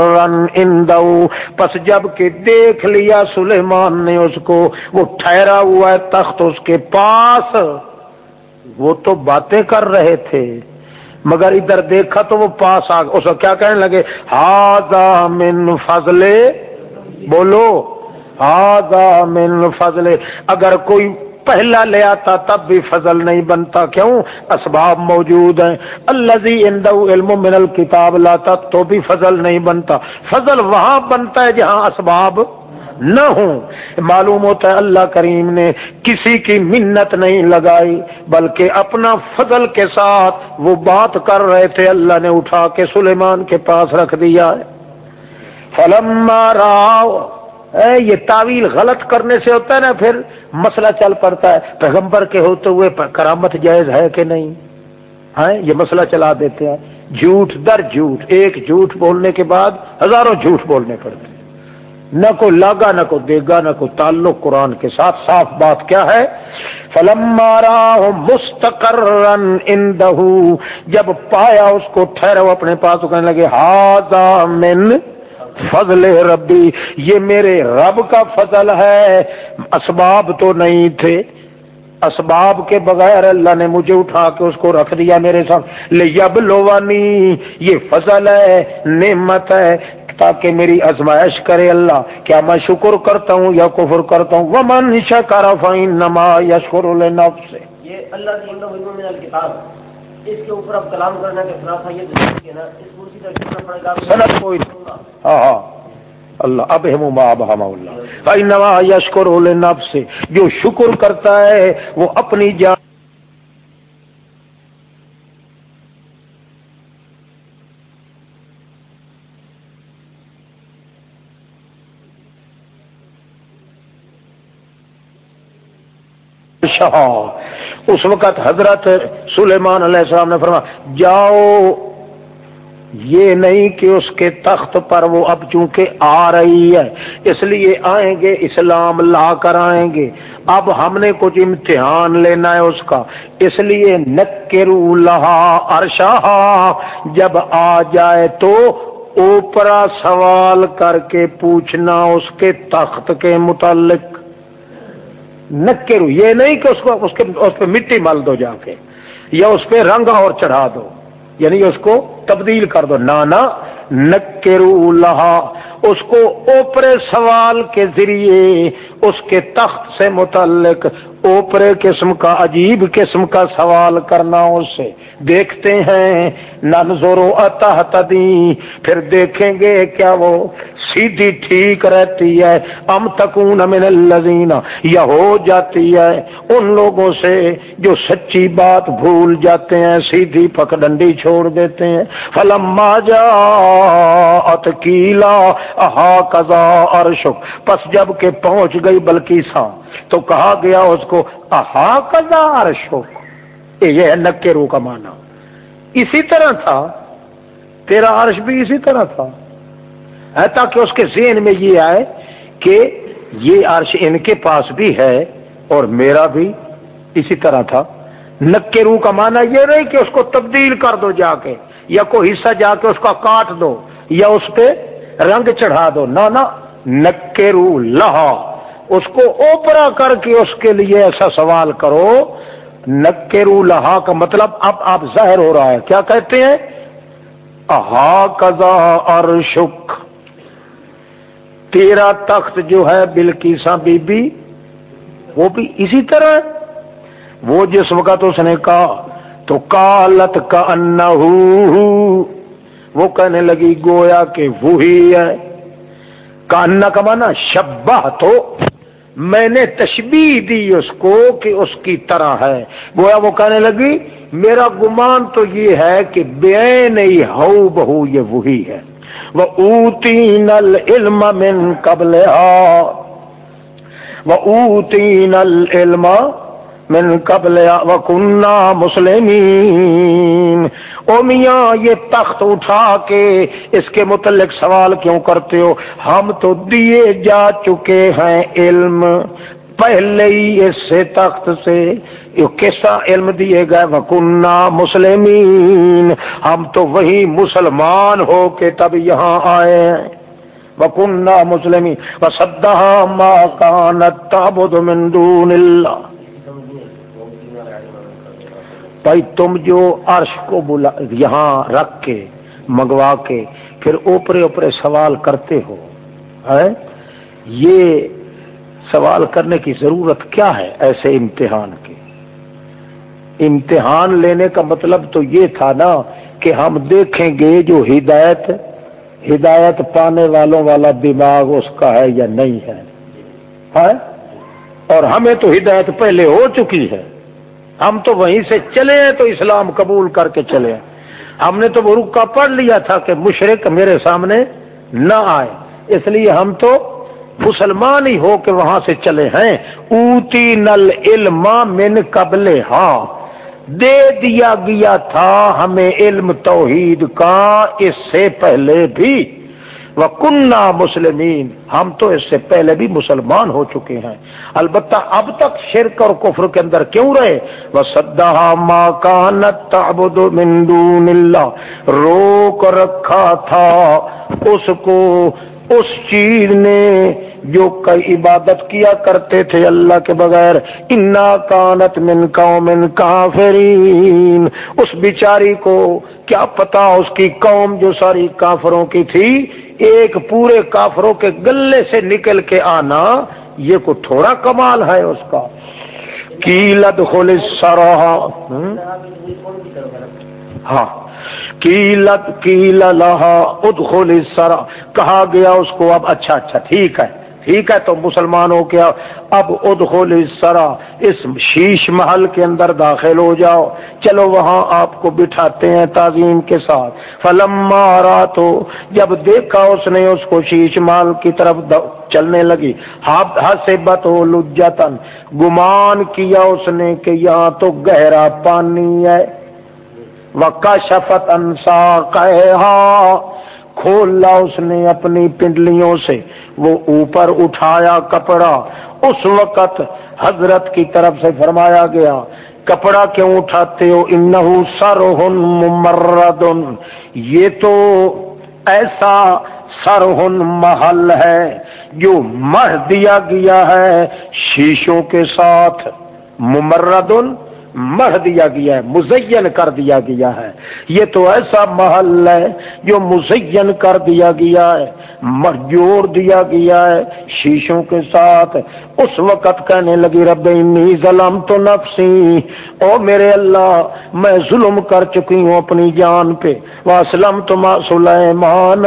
S2: پس جبکہ دیکھ لیا سلیمان نے اس کو، وہ ٹھہرا ہوا ہے تخت اس کے پاس۔ وہ تو باتیں کر رہے تھے، مگر ادھر دیکھا تو وہ پاس آ اس کو کیا کہنے لگے؟ ہاضا من فضلے بولو۔ ہاضا من فضلے اگر کوئی پہلا لے آتا تب بھی فضل نہیں بنتا۔ کیوں؟ اسباب موجود ہیں۔ اللہ علم من الکتاب لاتا تو بھی فضل نہیں بنتا۔ فضل وہاں بنتا ہے جہاں اسباب نہ ہوں۔ معلوم ہوتا ہے اللہ کریم نے کسی کی منت نہیں لگائی، بلکہ اپنا فضل کے ساتھ وہ بات کر رہے تھے، اللہ نے اٹھا کے سلیمان کے پاس رکھ دیا۔ ہے فلم راؤ یہ تعویل غلط کرنے سے ہوتا ہے نا، پھر مسئلہ چل پڑتا ہے۔ پیغمبر کے ہوتے ہوئے کرامت جائز ہے کہ نہیں؟ ہے یہ مسئلہ چلا دیتے ہیں۔ جھوٹ در جھوٹ، ایک جھوٹ بولنے کے بعد ہزاروں جھوٹ بولنے پڑتے نہ کو لاگا، نہ کو دے گا نہ کو تعلق قرآن کے ساتھ، صاف بات کیا ہے؟ فلم مستقر جب پایا اس کو ٹھہرا اپنے پاس کہنے لگے ہاضا من فضل ربی، یہ میرے رب کا فضل ہے۔ اسباب تو نہیں تھے۔ اسباب کے بغیر اللہ نے مجھے اٹھا کے اس کو رکھ دیا میرے ساتھ۔ لے یب لوانی یہ فضل ہے، نعمت ہے۔ تاکہ میری ازمائش کرے اللہ کیا میں شکر کرتا ہوں یا کفر کرتا ہوں؟ وہ من شکر فائن نما یشکر سے یہ اللہ اس کے اوپر اب کلام کرنا کے خلاف ہے سنت کوئی ہاں ہاں۔ اللہ اب ہم اب ہم اللہ نما یشکر سے جو شکر کرتا ہے وہ اپنی جان ہاں۔ اس وقت حضرت سلیمان علیہ السلام نے فرما جاؤ، یہ نہیں کہ اس کے تخت پر وہ اب چونکہ آ رہی ہے، اس لیے آئیں گے، اسلام لا کر آئیں گے۔ اب ہم نے کچھ امتحان لینا ہے اس کا۔ اس لیے نکرو لہا ارشا جب آ جائے تو اوپرا سوال کر کے پوچھنا اس کے تخت کے متعلق۔ نکے رو یہ نہیں کہ اس کو اس کے اس پہ مٹی مل دو جا کے، یا اس پہ رنگ اور چڑھا دو یعنی اس کو تبدیل کر دو۔ نانا، نکرو لہا، اس کو اوپرے سوال کے ذریعے، اس کے تخت سے متعلق اوپرے قسم کا، عجیب قسم کا سوال کرنا اس سے۔ دیکھتے ہیں، ننظرو اتحتدی پھر دیکھیں گے کیا وہ سیدھی ٹھیک رہتی ہے۔ ام تکون من الذین، یا ہو جاتی ہے۔ ان لوگوں سے جو سچی بات بھول جاتے ہیں، سیدھی پک ڈنڈی چھوڑ دیتے ہیں۔ فلما جا اتکیلا اہا کزا ارشک پس جبکہ پہنچ گئی بلکی سا تو کہا گیا اس کو، اہا کزا ارشک یہ ہے نکے رو کا معنی۔ اسی طرح تھا، تیرا عرش بھی اسی طرح تھا۔ تاکہ اس کے ذہن میں یہ آئے کہ یہ عرش ان کے پاس بھی ہے اور میرا بھی اسی طرح تھا۔ نکے روح کا مانا یہ نہیں کہ اس کو تبدیل کر دو جا کے، یا کوئی حصہ جا کے اس کا کاٹ دو، یا اس پہ رنگ چڑھا دو۔ نہ نکے روح لہا۔ اس کو اوپرا کر کے اس کے لیے ایسا سوال کرو۔ نکے روح لہا کا مطلب اب آپ ظاہر ہو رہا ہے۔ کیا کہتے ہیں؟ اہا کزا ارشک تیرا تخت جو ہے بلکیسا بی بی وہ بھی اسی طرح وہ جس وقت اس نے کہا، تو کالت کا ان وہ کہنے لگی، گویا کہ وہی ہے۔ کانا کا مانا شبہ تو، میں نے تشبیح دی اس کو کہ اس کی طرح ہے۔ گویا وہ کہنے لگی، میرا گمان تو یہ ہے کہ بے نہیں ہو بہو، یہ وہی ہے۔ وہ العلم من قبل وہ اوتین العلم من قبل و کنہ مسلمین او میاں، یہ تخت اٹھا کے اس کے متعلق سوال کیوں کرتے ہو؟ ہم تو دیے جا چکے ہیں علم، پہلے ہی اس سے تخت سے کیسا علم دیے گئے وکنہ مسلمین ہم تو وہی مسلمان ہو کے تب یہاں آئے۔ ہیں وکنہ مسلمین وسدہ ما کانت تعبد من دون اللہ بھائی تم جو عرش کو بلا، یہاں رکھ کے، منگوا کے، پھر اوپرے اوپرے سوال کرتے ہو یہ سوال کرنے کی ضرورت کیا ہے ایسے امتحان کی؟ امتحان لینے کا مطلب تو یہ تھا نا کہ ہم دیکھیں گے جو ہدایت ہدایت پانے والوں والا دماغ اس کا ہے یا نہیں ہے۔ ہاں؟ اور ہمیں تو ہدایت پہلے ہو چکی ہے۔ ہم تو وہیں سے چلے ہیں تو اسلام قبول کر کے چلے ہم نے تو وہ پڑھ لیا تھا کہ مشرق میرے سامنے نہ آئے۔ اس لیے ہم تو مسلمان ہی ہو کے وہاں سے چلے ہیں۔ اوتی نل علم من قبل ہاں دے دیا گیا تھا ہمیں علم توحید کا، اس سے پہلے بھی۔ وہ کنہ مسلمین ہم تو اس سے پہلے بھی مسلمان ہو چکے ہیں۔ البتہ اب تک شرک اور کفر کے اندر کیوں رہے؟ وہ سدا ماں کانت مندون اللہ روک رکھا تھا اس کو، اس چیز نے جو کئی عبادت کیا کرتے تھے اللہ کے بغیر، انا کانت من قوم کافرین۔ اس بیچاری کو کیا پتا اس کی قوم جو ساری کافروں کی تھی، ایک پورے کافروں کے گلے سے نکل کے آنا، یہ کو تھوڑا کمال ہے اس کا۔ کیلت خول سروہا ہاں۔ کیلت کیل لہا ادخل سرا کہا گیا اس کو اب اچھا اچھا ٹھیک ہے۔ ٹھیک ہے تو مسلمان ہو کیا اب ادخل سرا، اس شیش محل کے اندر داخل ہو جاؤ۔ چلو وہاں آپ کو بٹھاتے ہیں تعظیم کے ساتھ۔ فلم تو جب دیکھا اس نے اس کو شیش محل کی طرف چلنے لگی۔ ہاتھ سے بت ہو لجتن گمان کیا اس نے کہ یہاں تو گہرا پانی ہے۔ وکا شفت انسا کھولا اس نے اپنی پنڈلیوں سے۔ وہ اوپر اٹھایا کپڑا۔ اس وقت حضرت کی طرف سے فرمایا گیا، کپڑا کیوں اٹھاتے ہو؟ ان سر یہ تو ایسا سرہن محل ہے جو مر دیا گیا ہے شیشوں کے ساتھ۔ ممردن؟ مر دیا گیا ہے، مزین کر دیا گیا ہے۔ یہ تو ایسا محل ہے جو مزین کر دیا گیا ہے مرجوڑ دیا گیا ہے۔ شیشوں کے ساتھ اس وقت کہنے لگی، رب انی ظلم تو نفسی۔ او میرے اللہ، میں ظلم کر چکی ہوں اپنی جان پہ۔ واسلم تو سلیمان۔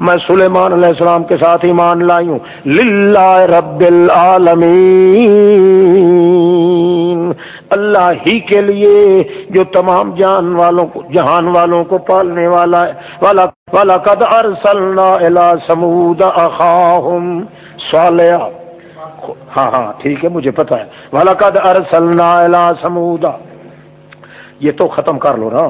S2: میں سلیمان علیہ السلام کے ساتھ ایمان لائی ہوں۔ للہ رب العالمین۔ اللہ ہی کے لیے جو تمام جان والوں کو جہان والوں کو پالنے والا ہے۔ والا والا قد ارسلنا الى سمود اخاهم صالحا۔ ہاں ہاں ٹھیک ہے، مجھے پتا ہے۔ والا قد ارسلنا الى سمود۔ یہ تو ختم کر لو نا۔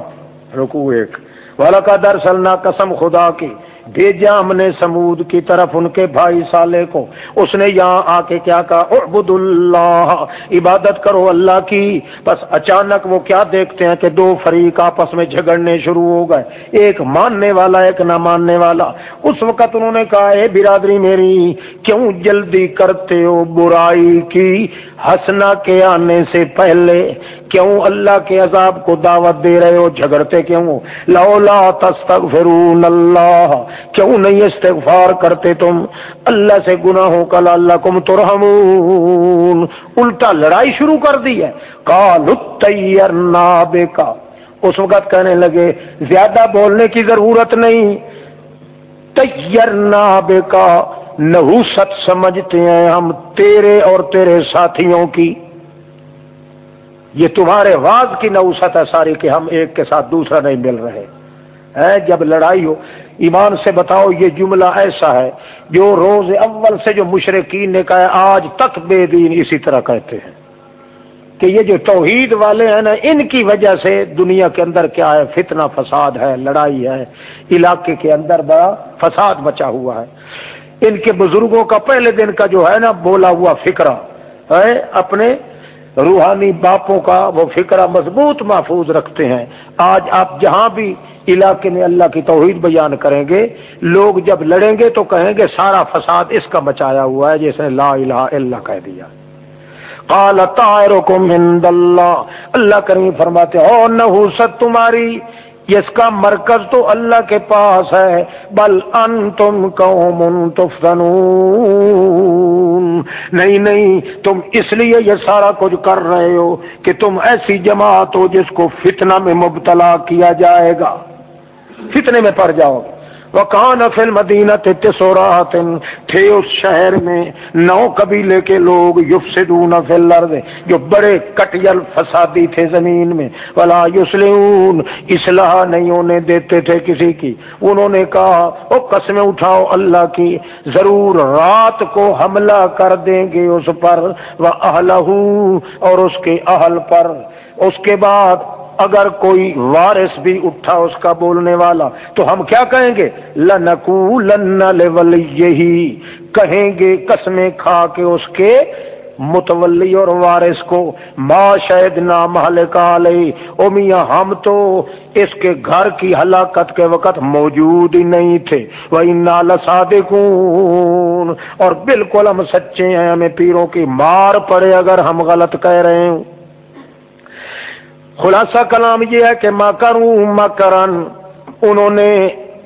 S2: رکو ایک۔ والا قد ارسلنا قسم خدا کی۔ بھیجا ہم نے سمود کی طرف ان کے بھائی سالے کو۔ اس نے یہاں آ کے کیا کہا اعبد اللہ عبادت کرو اللہ کی۔ بس اچانک وہ کیا دیکھتے ہیں کہ دو فریق آپس میں جھگڑنے شروع ہو گئے۔ ایک ماننے والا، ایک نہ ماننے والا۔ اس وقت انہوں نے کہا، اے برادری میری، کیوں جلدی کرتے ہو برائی کی؟ ہنسنا کے آنے سے پہلے کیوں اللہ کے عذاب کو دعوت دے رہے ہو؟ جھگڑتے کیوں لولا تستغفرون اللہ۔ کیوں نہیں استغفار کرتے تم؟ اللہ سے گناہوں کا اللہ کم تو الٹا لڑائی شروع کر دی ہے۔ کال تیر نابے کا اس وقت کہنے لگے، زیادہ بولنے کی ضرورت نہیں۔ تیر نابے کا نحوست سمجھتے ہیں ہم تیرے اور تیرے ساتھیوں کی۔ یہ تمہارے واز کی نوست ہے ساری کہ ہم ایک کے ساتھ دوسرا نہیں مل رہے۔ جب لڑائی ہو، ایمان سے بتاؤ یہ جملہ ایسا ہے جو روز اول سے جو مشرقین نے کہا آج تک بے دین اسی طرح کہتے ہیں۔ کہ یہ جو توحید والے ہیں نا، ان کی وجہ سے دنیا کے اندر کیا ہے؟ فتنہ، فساد ہے، لڑائی ہے۔ علاقے کے اندر بڑا فساد بچا ہوا ہے۔ ان کے بزرگوں کا پہلے دن کا جو ہے نا، بولا ہوا فکرہ ہے اپنے روحانی باپوں کا وہ فکرہ مضبوط محفوظ رکھتے ہیں۔ آج آپ جہاں بھی علاقے میں اللہ کی توحید بیان کریں گے، لوگ جب لڑیں گے تو کہیں گے سارا فساد اس کا بچایا ہوا ہے جیسے لا الہ الا کہہ دیا۔ قال طائرکم عند اللہ۔ اللہ کریم فرماتے او نحوست تمہاری اس کا مرکز تو اللہ کے پاس ہے، بل ان تم تفتنون۔ نہیں نہیں، تم اس لیے یہ سارا کچھ کر رہے ہو کہ تم ایسی جماعت ہو جس کو فتنہ میں مبتلا کیا جائے گا۔ فتنے میں پڑ جاؤ۔ گے وکان فل مدینہ تھے اس شہر میں نو قبیلے کے لوگ یفسدون فی الارض، جو بڑے کٹیل فسادی تھے زمین میں۔ ولا یسلمون اصلاح نہیں ہونے دیتے تھے کسی کی۔ انہوں نے کہا، او قسمیں اٹھاؤ اللہ کی، ضرور رات کو حملہ کر دیں گے اس پر وہ اور اس کے اہل پر۔ اس کے بعد اگر کوئی وارث بھی اٹھا اس کا بولنے والا تو ہم کیا کہیں گے؟ لنکو لن یہی کہیں گے قسمیں کھا کے اس کے متولی اور وارث کو۔ ما شاید نام کا او میاں، ہم تو اس کے گھر کی ہلاکت کے وقت موجود ہی نہیں تھے۔ وہ نال اور بالکل ہم سچے ہیں، ہمیں پیروں کی مار پڑے اگر ہم غلط کہہ رہے ہوں۔ خلاصہ کلام یہ ہے کہ مکروں مکرن انہوں نے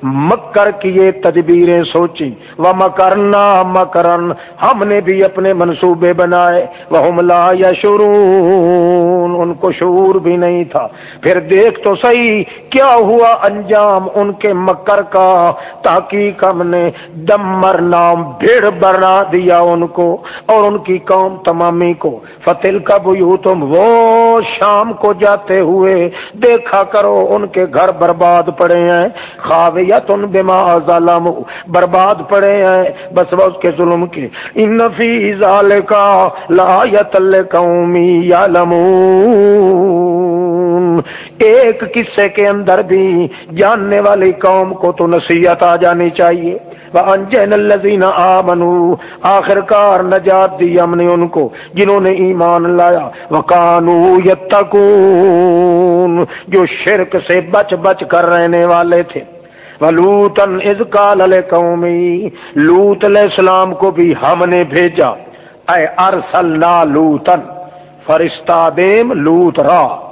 S2: مکر کیے تدبیریں سوچی وہ مکرنا مکرن ہم نے بھی اپنے منصوبے بنائے وہ لا یا شرون ان کو شعور بھی نہیں تھا پھر دیکھ تو صحیح کیا ہوا انجام ان کے مکر کا تحقیق ہم نے دمر نام بھیڑ بنا دیا ان کو اور ان کی قوم تمامی کو فتل کا بو تم وہ شام کو جاتے ہوئے دیکھا کرو ان کے گھر برباد پڑے ہیں خواہ تن بما ظالم برباد پڑے ہیں بس وہ اس کے ظلم کے. ان فی ذالک لا یتل قومی یعلمون. ایک قصے کے اندر بھی جاننے والی قوم کو تو نصیحت آ جانی چاہیے. وَأَنْجَيْنَا الَّذِينَ آمَنُوا. آخر کار نجات دی ہم نے ان کو جنہوں نے ایمان لایا. وَقَانُوا يَتَّقُونَ جو شرک سے بچ بچ کر رہنے والے تھے. ولوتن از قال قومی لوت علیہ السلام کو بھی ہم نے بھیجا۔ اے ارسلنا لوتن فرشتہ دیم لوت را۔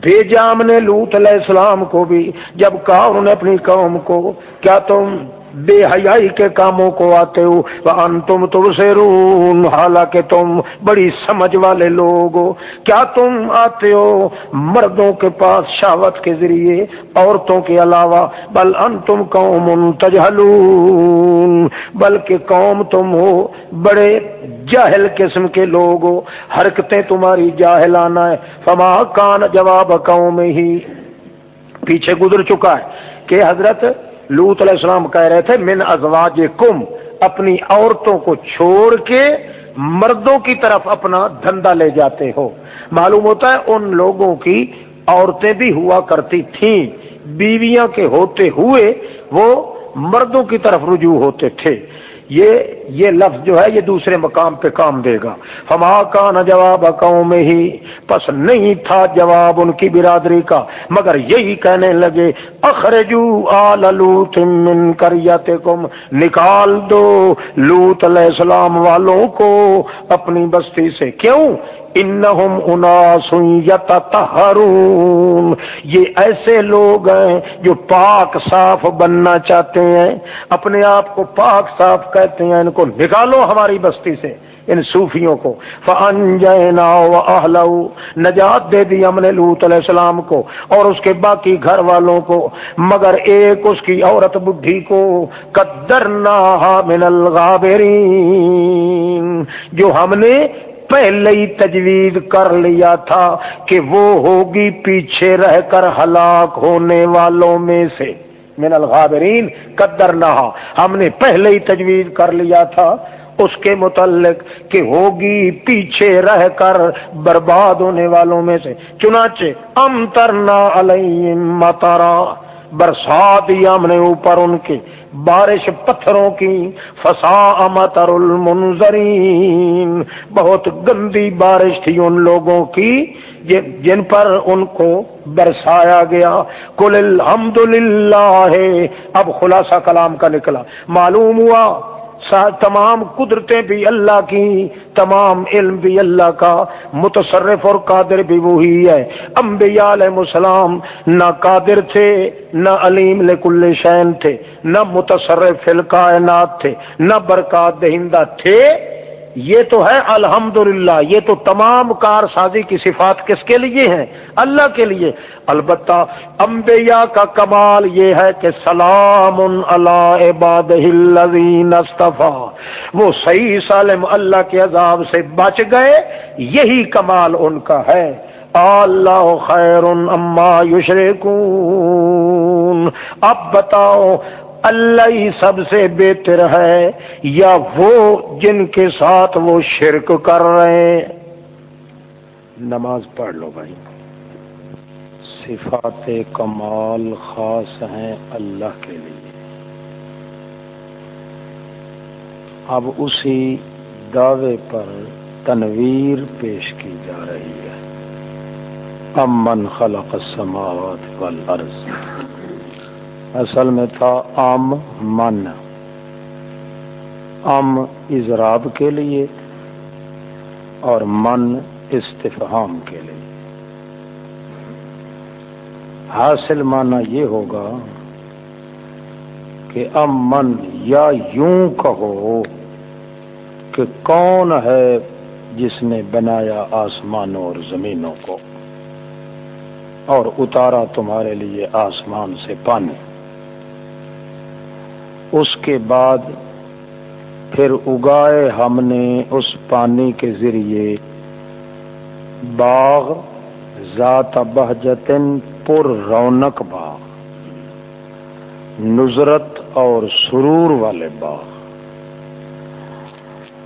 S2: بھیجا ہم نے لوت علیہ السلام کو بھی، جب کہا انہوں نے اپنی قوم کو، کیا تم بے حیائی کے کاموں کو آتے ہو ان تم تم سے رون حالانکہ تم بڑی سمجھ والے لوگ ہو۔ کیا تم آتے ہو مردوں کے پاس شاوت کے ذریعے، عورتوں کے علاوہ؟ بل ان تم قوم تجہلون، بلکہ قوم تم ہو بڑے جاہل قسم کے لوگ ہو۔ حرکتیں تمہاری جاہلانہ ہے فما کان جواب قوم ہی۔ پیچھے گزر چکا ہے کہ حضرت لوت علیہ السلام کہہ رہے تھے، من ازواج کم اپنی عورتوں کو چھوڑ کے مردوں کی طرف اپنا دھندا لے جاتے ہو۔ معلوم ہوتا ہے ان لوگوں کی عورتیں بھی ہوا کرتی تھیں۔ بیویاں کے ہوتے ہوئے وہ مردوں کی طرف رجوع ہوتے تھے۔ یہ یہ لفظ جو ہے یہ دوسرے مقام پہ کام دے گا۔ ہما کا نہ جواب قوم ہی پس نہیں تھا جواب ان کی برادری کا۔ مگر یہی کہنے لگے، اخرجو آل لوت من کریتکم نکال دو لوت علیہ السلام والوں کو اپنی بستی سے۔ کیوں؟ انہم اناس یتطہرون۔ یہ ایسے لوگ ہیں جو پاک صاف بننا چاہتے ہیں، اپنے آپ کو پاک صاف کہتے ہیں، ان کو نکالو ہماری بستی سے، ان صوفیوں کو۔ فانجینا واہلو نجات دے دی ہم نے لوت علیہ السلام کو اور اس کے باقی گھر والوں کو۔ مگر ایک اس کی عورت بڈھی کو قدرنا من الغابرین جو ہم نے پہلے ہی تجویز کر لیا تھا کہ وہ ہوگی پیچھے رہ کر ہلاک ہونے والوں میں سے۔ من الغابرین، قدر نہ ہاں۔ ہم نے پہلے ہی تجویز کر لیا تھا اس کے متعلق کہ ہوگی پیچھے رہ کر برباد ہونے والوں میں سے۔ چنانچہ ام ترنا علیہم مطرا۔ برسات دیا ہم نے اوپر ان کے بارش پتھروں کی فسا امتر المنظرین۔ بہت گندی بارش تھی ان لوگوں کی، جن پر ان کو برسایا گیا۔ کل الحمد اب خلاصہ کلام کا نکلا۔ معلوم ہوا تمام قدرتیں بھی اللہ کی، تمام علم بھی اللہ کا، متصرف اور قادر بھی وہی ہے۔ انبیاء علیہ السلام نہ قادر تھے، نہ علیم لکل شین تھے، نہ متصرف فی تھے، نہ برکات دہندہ تھے۔ یہ تو ہے الحمد یہ تو تمام کار سازی کی صفات کس کے لیے ہیں؟ اللہ کے لیے۔ البتہ انبیاء کا کمال یہ ہے کہ سلام اللہ عباد وہ صحیح سالم اللہ کے عذاب سے بچ گئے، یہی کمال ان کا ہے۔ اللہ خیر اما یشرکون۔ اب بتاؤ اللہ ہی سب سے بہتر ہے، یا وہ جن کے ساتھ وہ شرک کر رہے ہیں۔ نماز پڑھ لو بھائی۔ صفات کمال خاص ہیں اللہ کے لیے۔ اب اسی دعوے پر تنویر پیش کی جا رہی ہے۔ امن خلق السماوات والارض۔ اصل میں تھا ام من۔ ام اضراب کے لیے اور من استفہام کے لیے۔ حاصل مانا یہ ہوگا کہ ام من یا یوں کہو کہ کون ہے جس نے بنایا آسمانوں اور زمینوں کو اور اتارا تمہارے لیے آسمان سے پانی اس کے بعد پھر اگائے ہم نے اس پانی کے ذریعے باغ ذات بہجتن پر رونق باغ، نظرت اور سرور والے باغ۔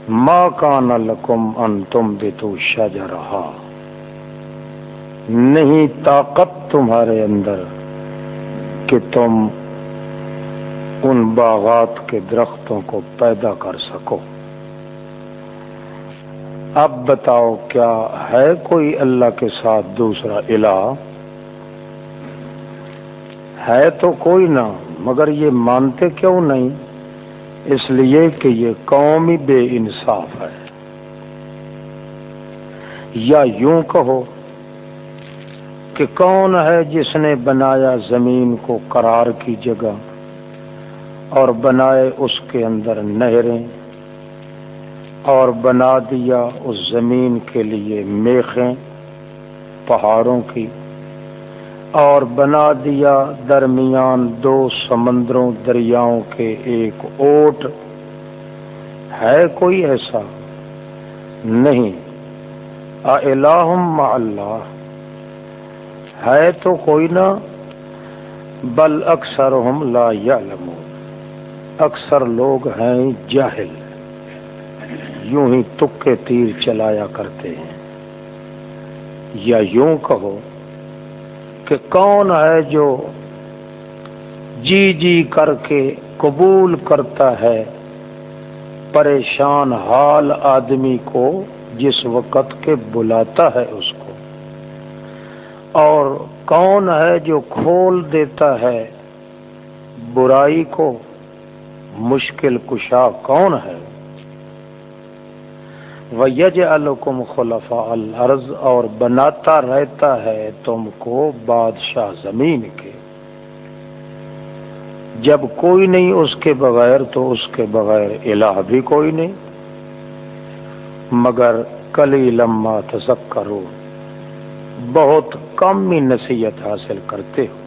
S2: ماں کا لکم ان تم بھی تو رہا نہیں طاقت تمہارے اندر کہ تم ان باغات کے درختوں کو پیدا کر سکو۔ اب بتاؤ کیا ہے کوئی اللہ کے ساتھ دوسرا الہ؟ ہے تو کوئی نہ، مگر یہ مانتے کیوں نہیں؟ اس لیے کہ یہ قومی بے انصاف ہے۔ یا یوں کہو کہ کون ہے جس نے بنایا زمین کو قرار کی جگہ؟ اور بنائے اس کے اندر نہریں اور بنا دیا اس زمین کے لیے میخیں پہاڑوں کی اور بنا دیا درمیان دو سمندروں دریاؤں کے ایک اوٹ۔ ہے کوئی ایسا؟ نہیں۔ الہم اللہ۔ ہے تو کوئی نہ، بل اکثر ہم لا یا اکثر لوگ ہیں جاہل، یوں ہی تکے تیر چلایا کرتے ہیں۔ یا یوں کہو کہ کون ہے جو جی جی کر کے قبول کرتا ہے پریشان حال آدمی کو جس وقت کے بلاتا ہے اس کو؟ اور کون ہے جو کھول دیتا ہے برائی کو؟ مشکل کشا کون ہے؟ وہ یج الکم خلفا الرض اور بناتا رہتا ہے تم کو بادشاہ زمین کے۔ جب کوئی نہیں اس کے بغیر، تو اس کے بغیر الہ بھی کوئی نہیں۔ مگر کلی لما تذکرو، بہت کم ہی نصیحت حاصل کرتے ہو۔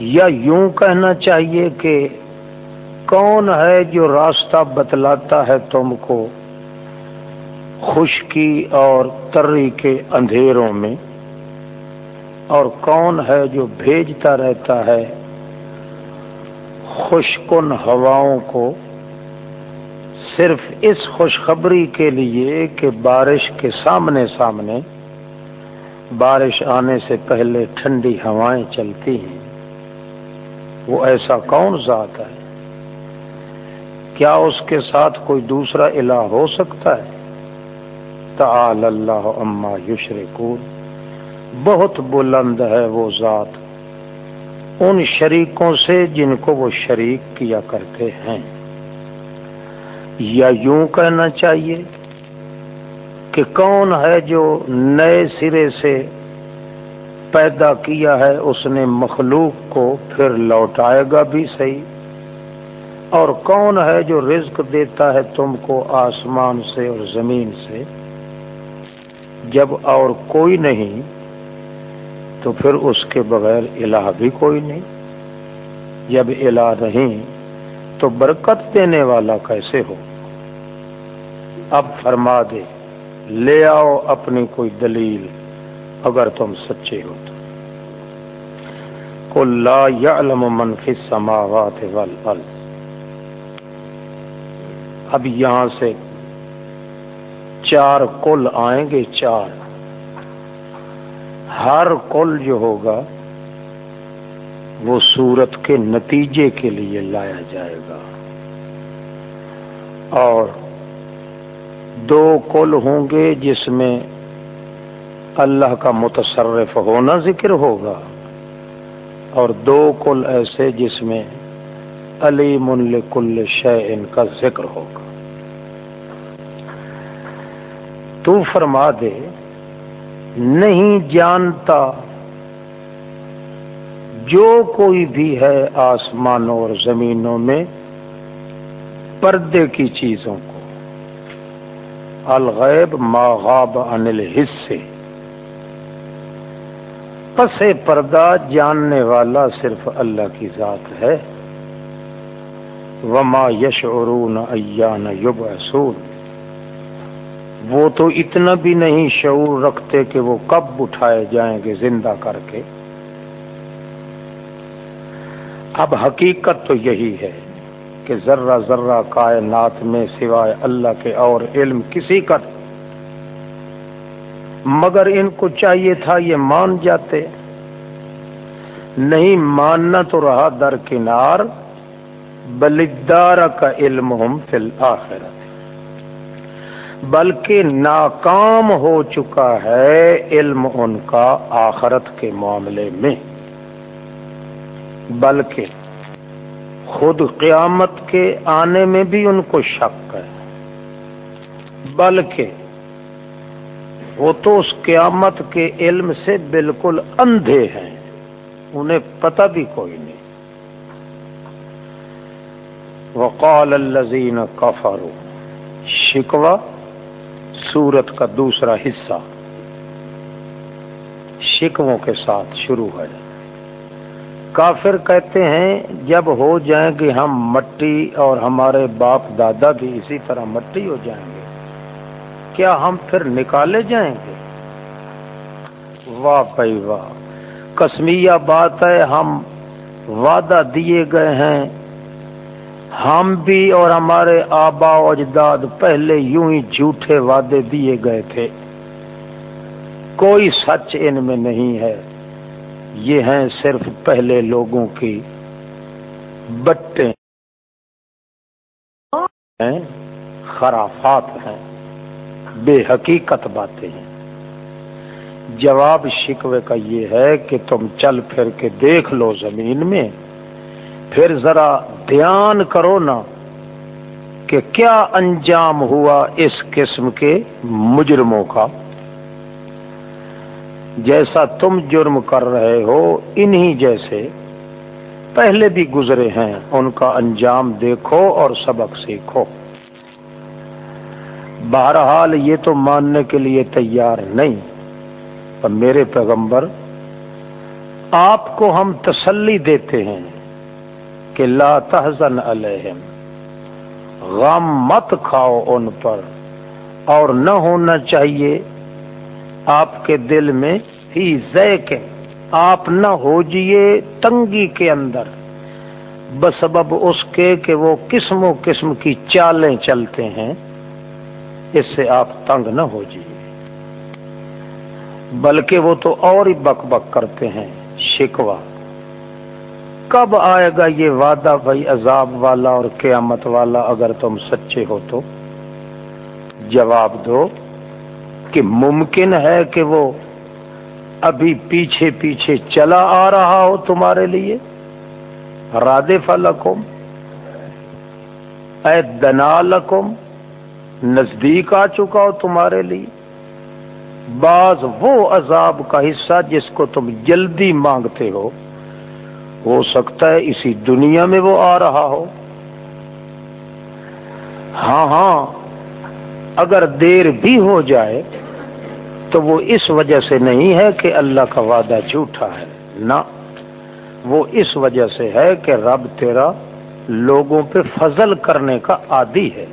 S2: یا یوں کہنا چاہیے کہ کون ہے جو راستہ بتلاتا ہے تم کو خشکی اور تری کے اندھیروں میں؟ اور کون ہے جو بھیجتا رہتا ہے خوشکن ہواؤں کو؟ صرف اس خوشخبری کے لیے کہ بارش کے سامنے سامنے، بارش آنے سے پہلے ٹھنڈی ہوائیں چلتی ہیں۔ وہ ایسا کون ذات ہے؟ کیا اس کے ساتھ کوئی دوسرا الہ ہو سکتا ہے؟ تعال اللہ اما یشرکون۔ بہت بلند ہے وہ ذات۔ ان شریکوں سے جن کو وہ شریک کیا کرتے ہیں۔ یا یوں کہنا چاہیے کہ کون ہے جو نئے سرے سے پیدا کیا ہے، اس نے مخلوق کو پھر لوٹائے گا بھی صحیح۔ اور کون ہے جو رزق دیتا ہے تم کو آسمان سے اور زمین سے؟ جب اور کوئی نہیں، تو پھر اس کے بغیر الہ بھی کوئی نہیں۔ جب الہ نہیں، تو برکت دینے والا کیسے ہو؟ اب فرما دے، لے آؤ اپنی کوئی دلیل اگر تم سچے ہو تو۔ کل لا یعلم من فی السماوات والارض۔ اب یہاں سے چار کل آئیں گے، چار۔ ہر کل جو ہوگا، وہ صورت کے نتیجے کے لیے لایا جائے گا۔ اور دو کل ہوں گے جس میں اللہ کا متصرف ہونا ذکر ہوگا، اور دو کل ایسے جس میں علی من کل شے ان کا ذکر ہوگا۔ تو فرما دے، نہیں جانتا جو کوئی بھی ہے آسمانوں اور زمینوں میں پردے کی چیزوں کو۔ الغیب ما غاب عن الحصے پس پردہ جاننے والا صرف اللہ کی ذات ہے۔ وما یشعرون ایان یبعثون وہ تو اتنا بھی نہیں شعور رکھتے کہ وہ کب اٹھائے جائیں گے زندہ کر کے۔ اب حقیقت تو یہی ہے کہ ذرہ ذرہ کائنات میں سوائے اللہ کے اور علم کسی کا۔ مگر ان کو چاہیے تھا یہ مان جاتے۔ نہیں ماننا تو رہا درکنار بلدار کا علم ہم فی الآخرت بلکہ ناکام ہو چکا ہے علم ان کا آخرت کے معاملے میں۔ بلکہ خود قیامت کے آنے میں بھی ان کو شک ہے۔ بلکہ وہ تو اس قیامت کے علم سے بالکل اندھے ہیں۔ انہیں پتہ بھی کوئی نہیں۔ وقال الزین کفروا شکوا سورت کا دوسرا حصہ۔ شکووں کے ساتھ شروع ہے۔ کافر کہتے ہیں، جب ہو جائیں گے ہم مٹی اور ہمارے باپ دادا بھی اسی طرح مٹی ہو جائیں گے۔ کیا ہم پھر نکالے جائیں گے؟ واہ بھائی واہ۔ کسمیا بات ہے، ہم وعدہ دیے گئے ہیں۔ ہم بھی اور ہمارے آبا و اجداد پہلے یوں ہی جھوٹے وعدے دیے گئے تھے۔ کوئی سچ ان میں نہیں ہے۔ یہ ہیں صرف پہلے لوگوں کی بٹے ہیں، خرافات ہیں۔ بے حقیقت باتیں ہیں۔ جواب شکوے کا یہ ہے کہ تم چل پھر کے دیکھ لو زمین میں۔ پھر ذرا دھیان کرو نا کہ کیا انجام ہوا اس قسم کے مجرموں کا؟ جیسا تم جرم کر رہے ہو، انہی جیسے۔ پہلے بھی گزرے ہیں، ان کا انجام دیکھو اور سبق سیکھو۔ بہرحال یہ تو ماننے کے لیے تیار نہیں۔ پر میرے پیغمبر، آپ کو ہم تسلی دیتے ہیں۔ کہ لا تحزن علیہم، غم مت کھاؤ ان پر، اور نہ ہونا چاہیے آپ کے دل میں ہی کے، آپ نہ ہو جیے تنگی کے اندر۔ بسبب اس کے کہ وہ قسم و قسم کی چالیں چلتے ہیں، اس سے آپ تنگ نہ ہو جیے۔ بلکہ وہ تو اور ہی بک بک کرتے ہیں شکوا کب آئے گا یہ وعدہ بھائی عذاب والا اور قیامت والا اگر تم سچے ہو تو؟ جواب دو کہ ممکن ہے کہ وہ ابھی پیچھے پیچھے چلا آ رہا ہو تمہارے لیے۔ راد فلکم، اے دنا لکم نزدیک آ چکا ہو تمہارے لیے۔ بعض وہ عذاب کا حصہ جس کو تم جلدی مانگتے ہو۔ ہو سکتا ہے اسی دنیا میں وہ آ رہا ہو۔ ہاں ہاں اگر دیر بھی ہو جائے تو وہ اس وجہ سے نہیں ہے کہ اللہ کا وعدہ جھوٹا ہے۔ نہ، وہ اس وجہ سے ہے کہ رب تیرا لوگوں پہ فضل کرنے کا عادی ہے۔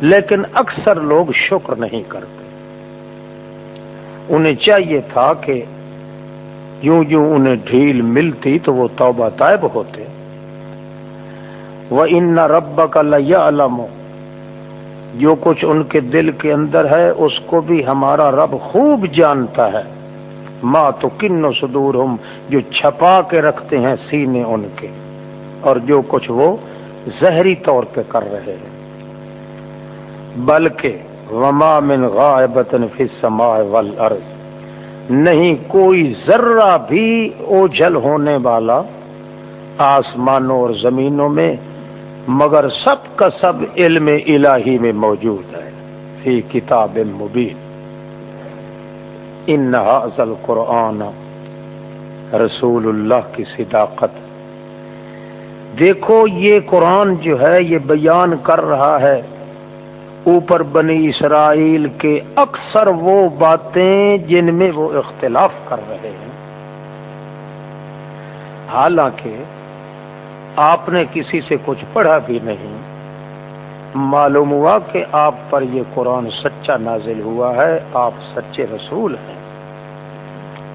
S2: لیکن اکثر لوگ شکر نہیں کرتے۔ انہیں چاہیے تھا کہ یوں یوں انہیں ڈھیل ملتی تو وہ توبہ طائب ہوتے۔ وہ ان رب کا لیا علم جو کچھ ان کے دل کے اندر ہے، اس کو بھی ہمارا رب خوب جانتا ہے۔ ماں تو کن سدور ہم جو چھپا کے رکھتے ہیں سینے ان کے۔ اور جو کچھ وہ زہری طور پہ کر رہے ہیں۔ بلکہ وما من غائبت فی السماء والارض نہیں کوئی ذرہ بھی اوجھل ہونے والا آسمانوں اور زمینوں میں، مگر سب کا سب علم الہی میں موجود ہے۔ فی کتاب مبین۔ ان اصل قرآن رسول اللہ کی صداقت۔ دیکھو، یہ قرآن جو ہے، یہ بیان کر رہا ہے۔ اوپر بنی اسرائیل کے اکثر وہ باتیں جن میں وہ اختلاف کر رہے ہیں۔ حالانکہ آپ نے کسی سے کچھ پڑھا بھی نہیں۔ معلوم ہوا کہ آپ پر یہ قرآن سچا نازل ہوا ہے، آپ سچے رسول ہیں۔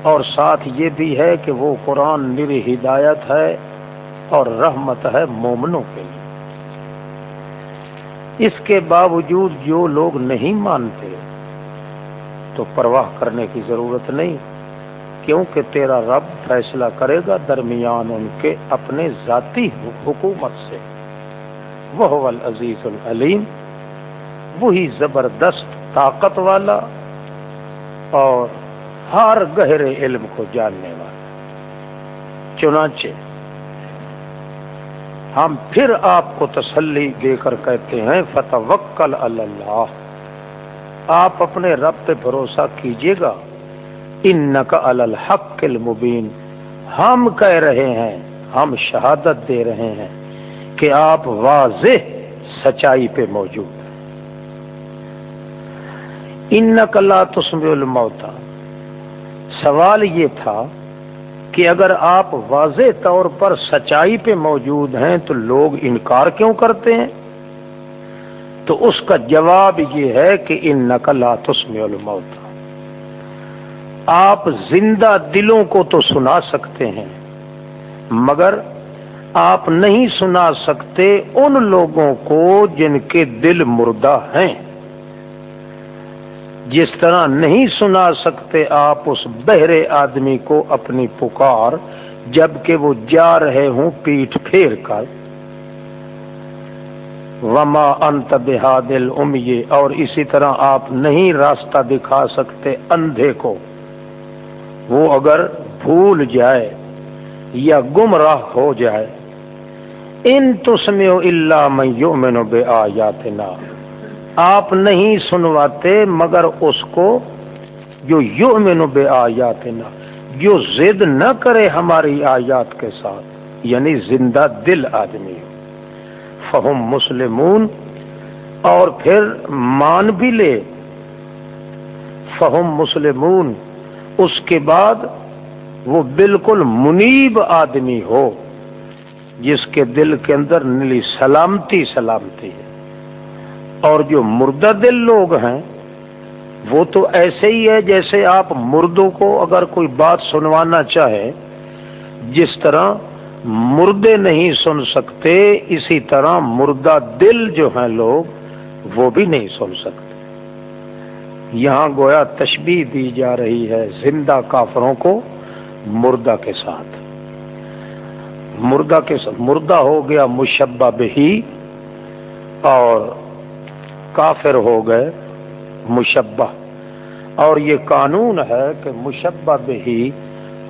S2: اور ساتھ یہ بھی ہے کہ وہ قرآن میری ہدایت ہے اور رحمت ہے مومنوں کے لیے۔ اس کے باوجود جو لوگ نہیں مانتے، تو پرواہ کرنے کی ضرورت نہیں، کیونکہ تیرا رب فیصلہ کرے گا درمیان ان کے اپنے ذاتی حکومت سے۔ وہ العزیز العلیم، وہی زبردست طاقت والا اور ہر گہرے علم کو جاننے والا۔ چنانچہ ہم پھر آپ کو تسلی دے کر کہتے ہیں فتح وکل اللہ آپ اپنے رب پہ بھروسہ کیجیے گا۔ ان نقل الحق المبین۔ ہم کہہ رہے ہیں، ہم شہادت دے رہے ہیں کہ آپ واضح سچائی پہ موجود ہیں۔ ان نقل تسم الموتا سوال یہ تھا کہ اگر آپ واضح طور پر سچائی پہ موجود ہیں تو لوگ انکار کیوں کرتے ہیں؟ تو اس کا جواب یہ ہے کہ ان نقل تسم الموتا آپ زندہ دلوں کو تو سنا سکتے ہیں، مگر آپ نہیں سنا سکتے ان لوگوں کو جن کے دل مردہ ہیں۔ جس طرح نہیں سنا سکتے آپ اس بہرے آدمی کو اپنی پکار، جبکہ وہ جا رہے ہوں پیٹ پھیر کر۔ وما انت بہادل امیے اور اسی طرح آپ نہیں راستہ دکھا سکتے اندھے کو۔ وہ اگر بھول جائے یا گمراہ ہو جائے، ان تسم اللہ میں یو بے آیات آپ نہیں سنواتے مگر اس کو جو یو مینو بے آیات جو ضد نہ کرے ہماری آیات کے ساتھ یعنی زندہ دل آدمی۔ فہم مسلمون، اور پھر مان بھی لے۔ فہم مسلمون، اس کے بعد وہ بالکل منیب آدمی ہو، جس کے دل کے اندر نلی سلامتی سلامتی ہے۔ اور جو مردہ دل لوگ ہیں، وہ تو ایسے ہی ہے جیسے آپ مردوں کو اگر کوئی بات سنوانا چاہے، جس طرح مردے نہیں سن سکتے، اسی طرح مردہ دل جو ہیں لوگ، وہ بھی نہیں سن سکتے۔ یہاں گویا تشبیح دی جا رہی ہے زندہ کافروں کو مردہ کے ساتھ۔ مردہ کے ساتھ، مردہ ہو گیا مشبہ بہی اور کافر ہو گئے، مشبہ۔ اور یہ قانون ہے کہ مشبہ بہی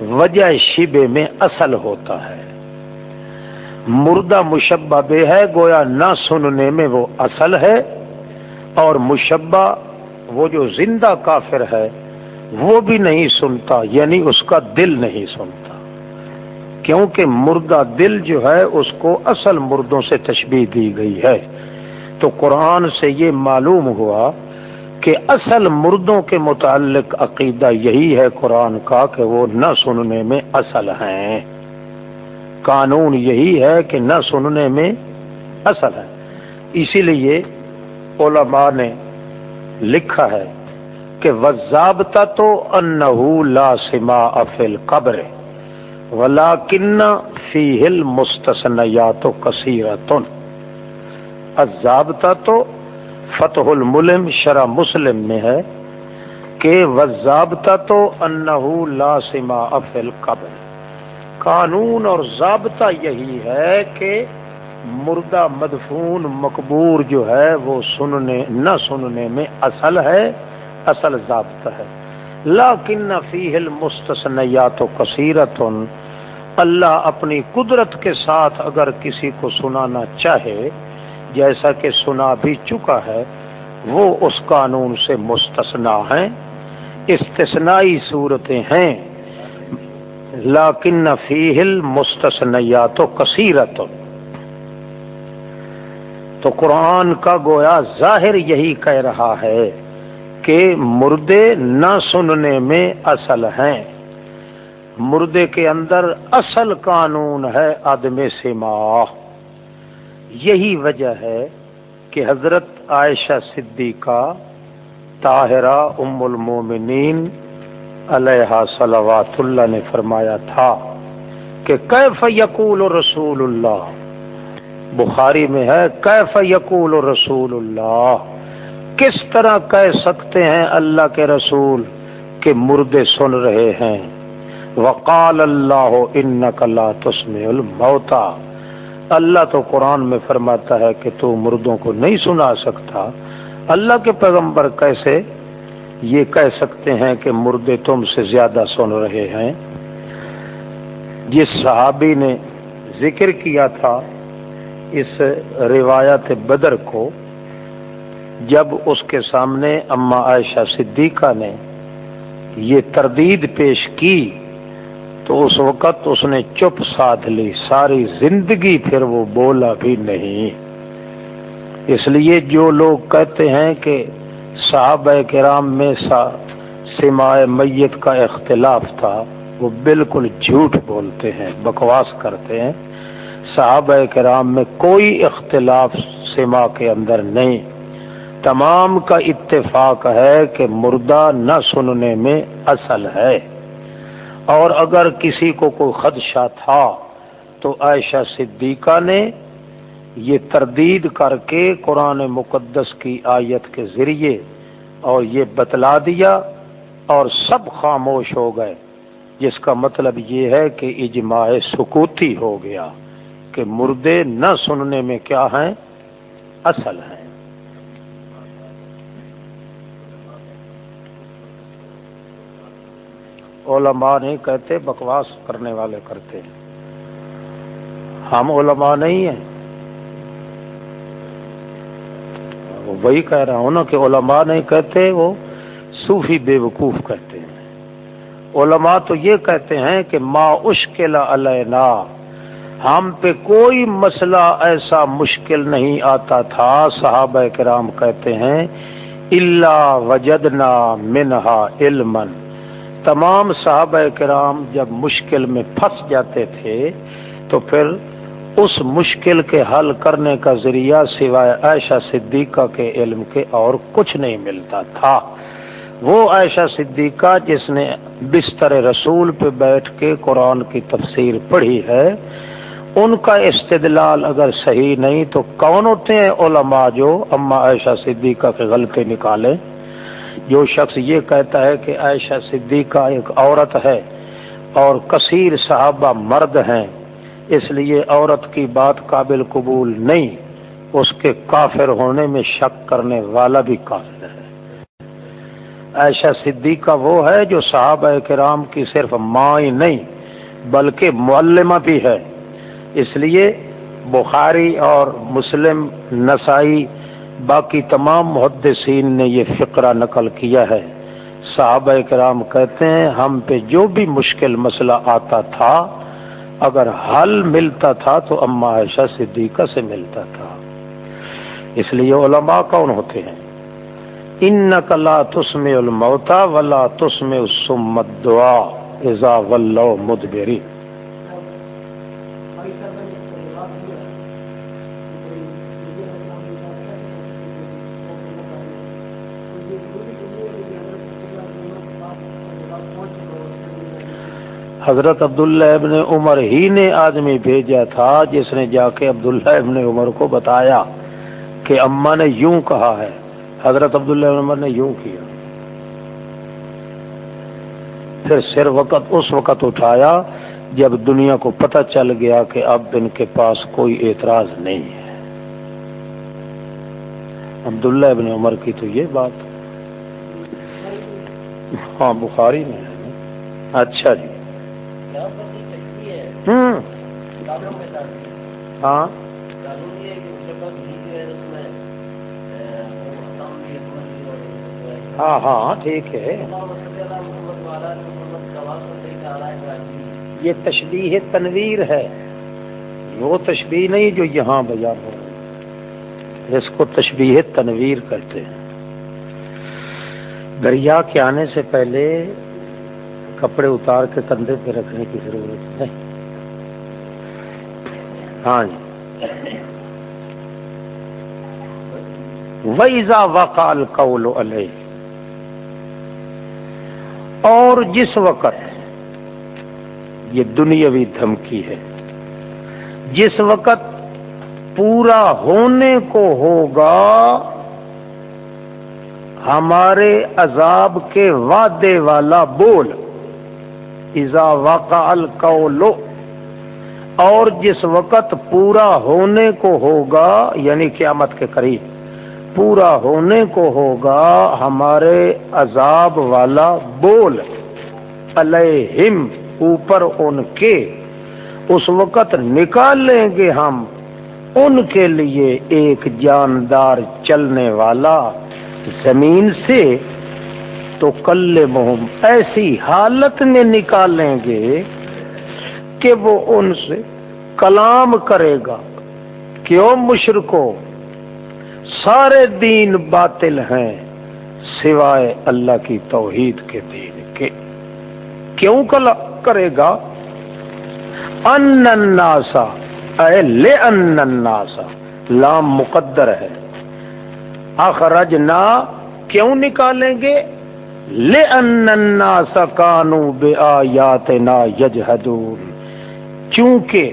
S2: وجہ شبے میں اصل ہوتا ہے۔ مردہ مشبہ بے ہے، گویا نہ سننے میں وہ اصل ہے۔ اور مشبہ وہ جو زندہ کافر ہے، وہ بھی نہیں سنتا یعنی اس کا دل نہیں سنتا۔ کیونکہ مردہ دل جو ہے، اس کو اصل مردوں سے تشبیح دی گئی ہے۔ تو قرآن سے یہ معلوم ہوا کہ اصل مردوں کے متعلق عقیدہ یہی ہے قرآن کا کہ وہ نہ سننے میں اصل ہیں۔ قانون یہی ہے کہ نہ سننے میں اصل ہے اسی لیے علماء نے لکھا ہے کہ وضابطہ تو انہو لا سما افل قبر ولا کن فی ہل مستثنیات کثیرتن ضابطہ تو فتح الملم شرح مسلم میں ہے کہ وضابطہ تو انہو لا سما افل قبر قانون اور ضابطہ یہی ہے کہ مردہ مدفون مقبور جو ہے وہ سننے، نہ سننے میں اصل ہے، اصل ضابطہ ہے۔ لاکن فی المستثنیات و کثیرت اللہ اپنی قدرت کے ساتھ اگر کسی کو سنانا چاہے جیسا کہ سنا بھی چکا ہے، وہ اس قانون سے مستثنا ہیں، استثنائی صورتیں ہیں لاکن فی المستثنیات و کثیرت۔ تو قرآن کا گویا ظاہر یہی کہہ رہا ہے کہ مردے نہ سننے میں اصل ہیں۔ مردے کے اندر اصل قانون ہے عدم سما یہی وجہ ہے کہ حضرت عائشہ صدیقہ، طاہرہ ام المومنین علیہ صلوات اللہ نے فرمایا تھا کہ کیف یقول رسول اللہ؟ بخاری میں ہے کیف یقول رسول اللہ؟ کس طرح کہہ سکتے ہیں اللہ کے رسول کہ مردے سن رہے ہیں؟ وقال اللہ ان لا تسم الموتا اللہ تو قرآن میں فرماتا ہے کہ تو مردوں کو نہیں سنا سکتا۔ اللہ کے پیغمبر کیسے یہ کہہ سکتے ہیں کہ مردے تم سے زیادہ سن رہے ہیں؟ جس صحابی نے ذکر کیا تھا اس روایت بدر کو، جب اس کے سامنے اما عائشہ صدیقہ نے یہ تردید پیش کی تو اس وقت اس نے چپ ساتھ لی، ساری زندگی پھر وہ بولا بھی نہیں۔ اس لیے جو لوگ کہتے ہیں کہ صحابہ کرام میں سا سماع میت کا اختلاف تھا، وہ بالکل جھوٹ بولتے ہیں، بکواس کرتے ہیں۔ صحابہ کرام میں کوئی اختلاف سما کے اندر نہیں۔ تمام کا اتفاق ہے کہ مردہ نہ سننے میں اصل ہے۔ اور اگر کسی کو کوئی خدشہ تھا تو عائشہ صدیقہ نے یہ تردید کر کے قرآن مقدس کی آیت کے ذریعے اور یہ بتلا دیا اور سب خاموش ہو گئے، جس کا مطلب یہ ہے کہ اجماع سکوتی ہو گیا کہ مردے نہ سننے میں کیا ہیں، اصل ہیں۔ علماء نہیں کہتے، بکواس کرنے والے کرتے ہیں۔ ہم علماء نہیں ہیں۔ وہی کہہ رہا ہوں نا کہ علماء نہیں کہتے، وہ صوفی بے وقوف کہتے ہیں۔ علماء تو یہ کہتے ہیں کہ ما اشکل علینا، ہم پہ کوئی مسئلہ ایسا مشکل نہیں آتا تھا، صحابہ کرام کہتے ہیں اللہ وجدنا منہا علم تمام صحابہ کرام جب مشکل میں پھنس جاتے تھے، تو پھر اس مشکل کے حل کرنے کا ذریعہ سوائے عائشہ صدیقہ کے علم کے اور کچھ نہیں ملتا تھا۔ وہ عائشہ صدیقہ جس نے بستر رسول پہ بیٹھ کے قرآن کی تفسیر پڑھی ہے، ان کا استدلال اگر صحیح نہیں تو کون ہوتے ہیں علماء جو اما عائشہ صدیقہ کے غلطے نکالے جو شخص یہ کہتا ہے کہ عائشہ صدیقہ ایک عورت ہے اور کثیر صحابہ مرد ہیں، اس لیے عورت کی بات قابل قبول نہیں، اس کے کافر ہونے میں شک کرنے والا بھی کافر ہے۔ عائشہ صدیقہ وہ ہے جو صحابہ کرام کی صرف ماں ہی نہیں، بلکہ معلمہ بھی ہے۔ اس لیے بخاری اور مسلم، نسائی باقی تمام محدثین نے یہ فقرہ نقل کیا ہے۔ صحابہ کرام کہتے ہیں، ہم پہ جو بھی مشکل مسئلہ آتا تھا، اگر حل ملتا تھا تو اما عائشہ صدیقہ سے ملتا تھا۔ اس لیے علماء کون ہوتے ہیں؟ ان لا تسم الموتا ولا تسم السمت دعا ازا ولو مدبری حضرت عبداللہ ابن عمر ہی نے آدمی بھیجا تھا جس نے جا کے عبداللہ ابن عمر کو بتایا کہ اما نے یوں کہا ہے۔ حضرت عبداللہ عمر نے یوں کیا۔ پھر سر وقت، اس وقت اٹھایا جب دنیا کو پتہ چل گیا کہ اب ان کے پاس کوئی اعتراض نہیں ہے۔ عبداللہ ابن عمر کی تو یہ بات۔ ہاں بخاری میں اچھا جی۔ ہاں۔ ہاں ہاں ٹھیک ہے۔ یہ تشبیح تنویر ہے۔ وہ تشبیح نہیں جو یہاں بیان ہو اس کو تشبیح تنویر کرتے ہیں۔ دریا کے آنے سے پہلے کپڑے اتار کے کندھے پہ رکھنے کی ضرورت ہے ہاں جی۔ ویزا وقال قول علیہ اور جس وقت یہ دنیاوی دھمکی ہے، جس وقت پورا ہونے کو ہوگا، ہمارے عذاب کے وعدے والا بول۔ ایزا واقع القولو اور جس وقت پورا ہونے کو ہوگا یعنی قیامت کے قریب، پورا ہونے کو ہوگا، ہمارے عذاب والا بول اوپر ان کے، اس وقت نکال لیں گے ہم، ان کے لیے ایک جاندار چلنے والا، زمین سے تو کل مہم ایسی حالت میں نکالیں گے کہ وہ ان سے کلام کرے گا۔ کیوں مشرکو؟ سارے دین باطل ہیں سوائے اللہ کی توحید کے دین کے۔ کیوں کلا کرے گا؟ ان الناسا اے لے ان الناسا لام مقدر ہے۔ اخرج نہ کیوں نکالیں گے؟ لے ان الناس بے آیات نا چونکہ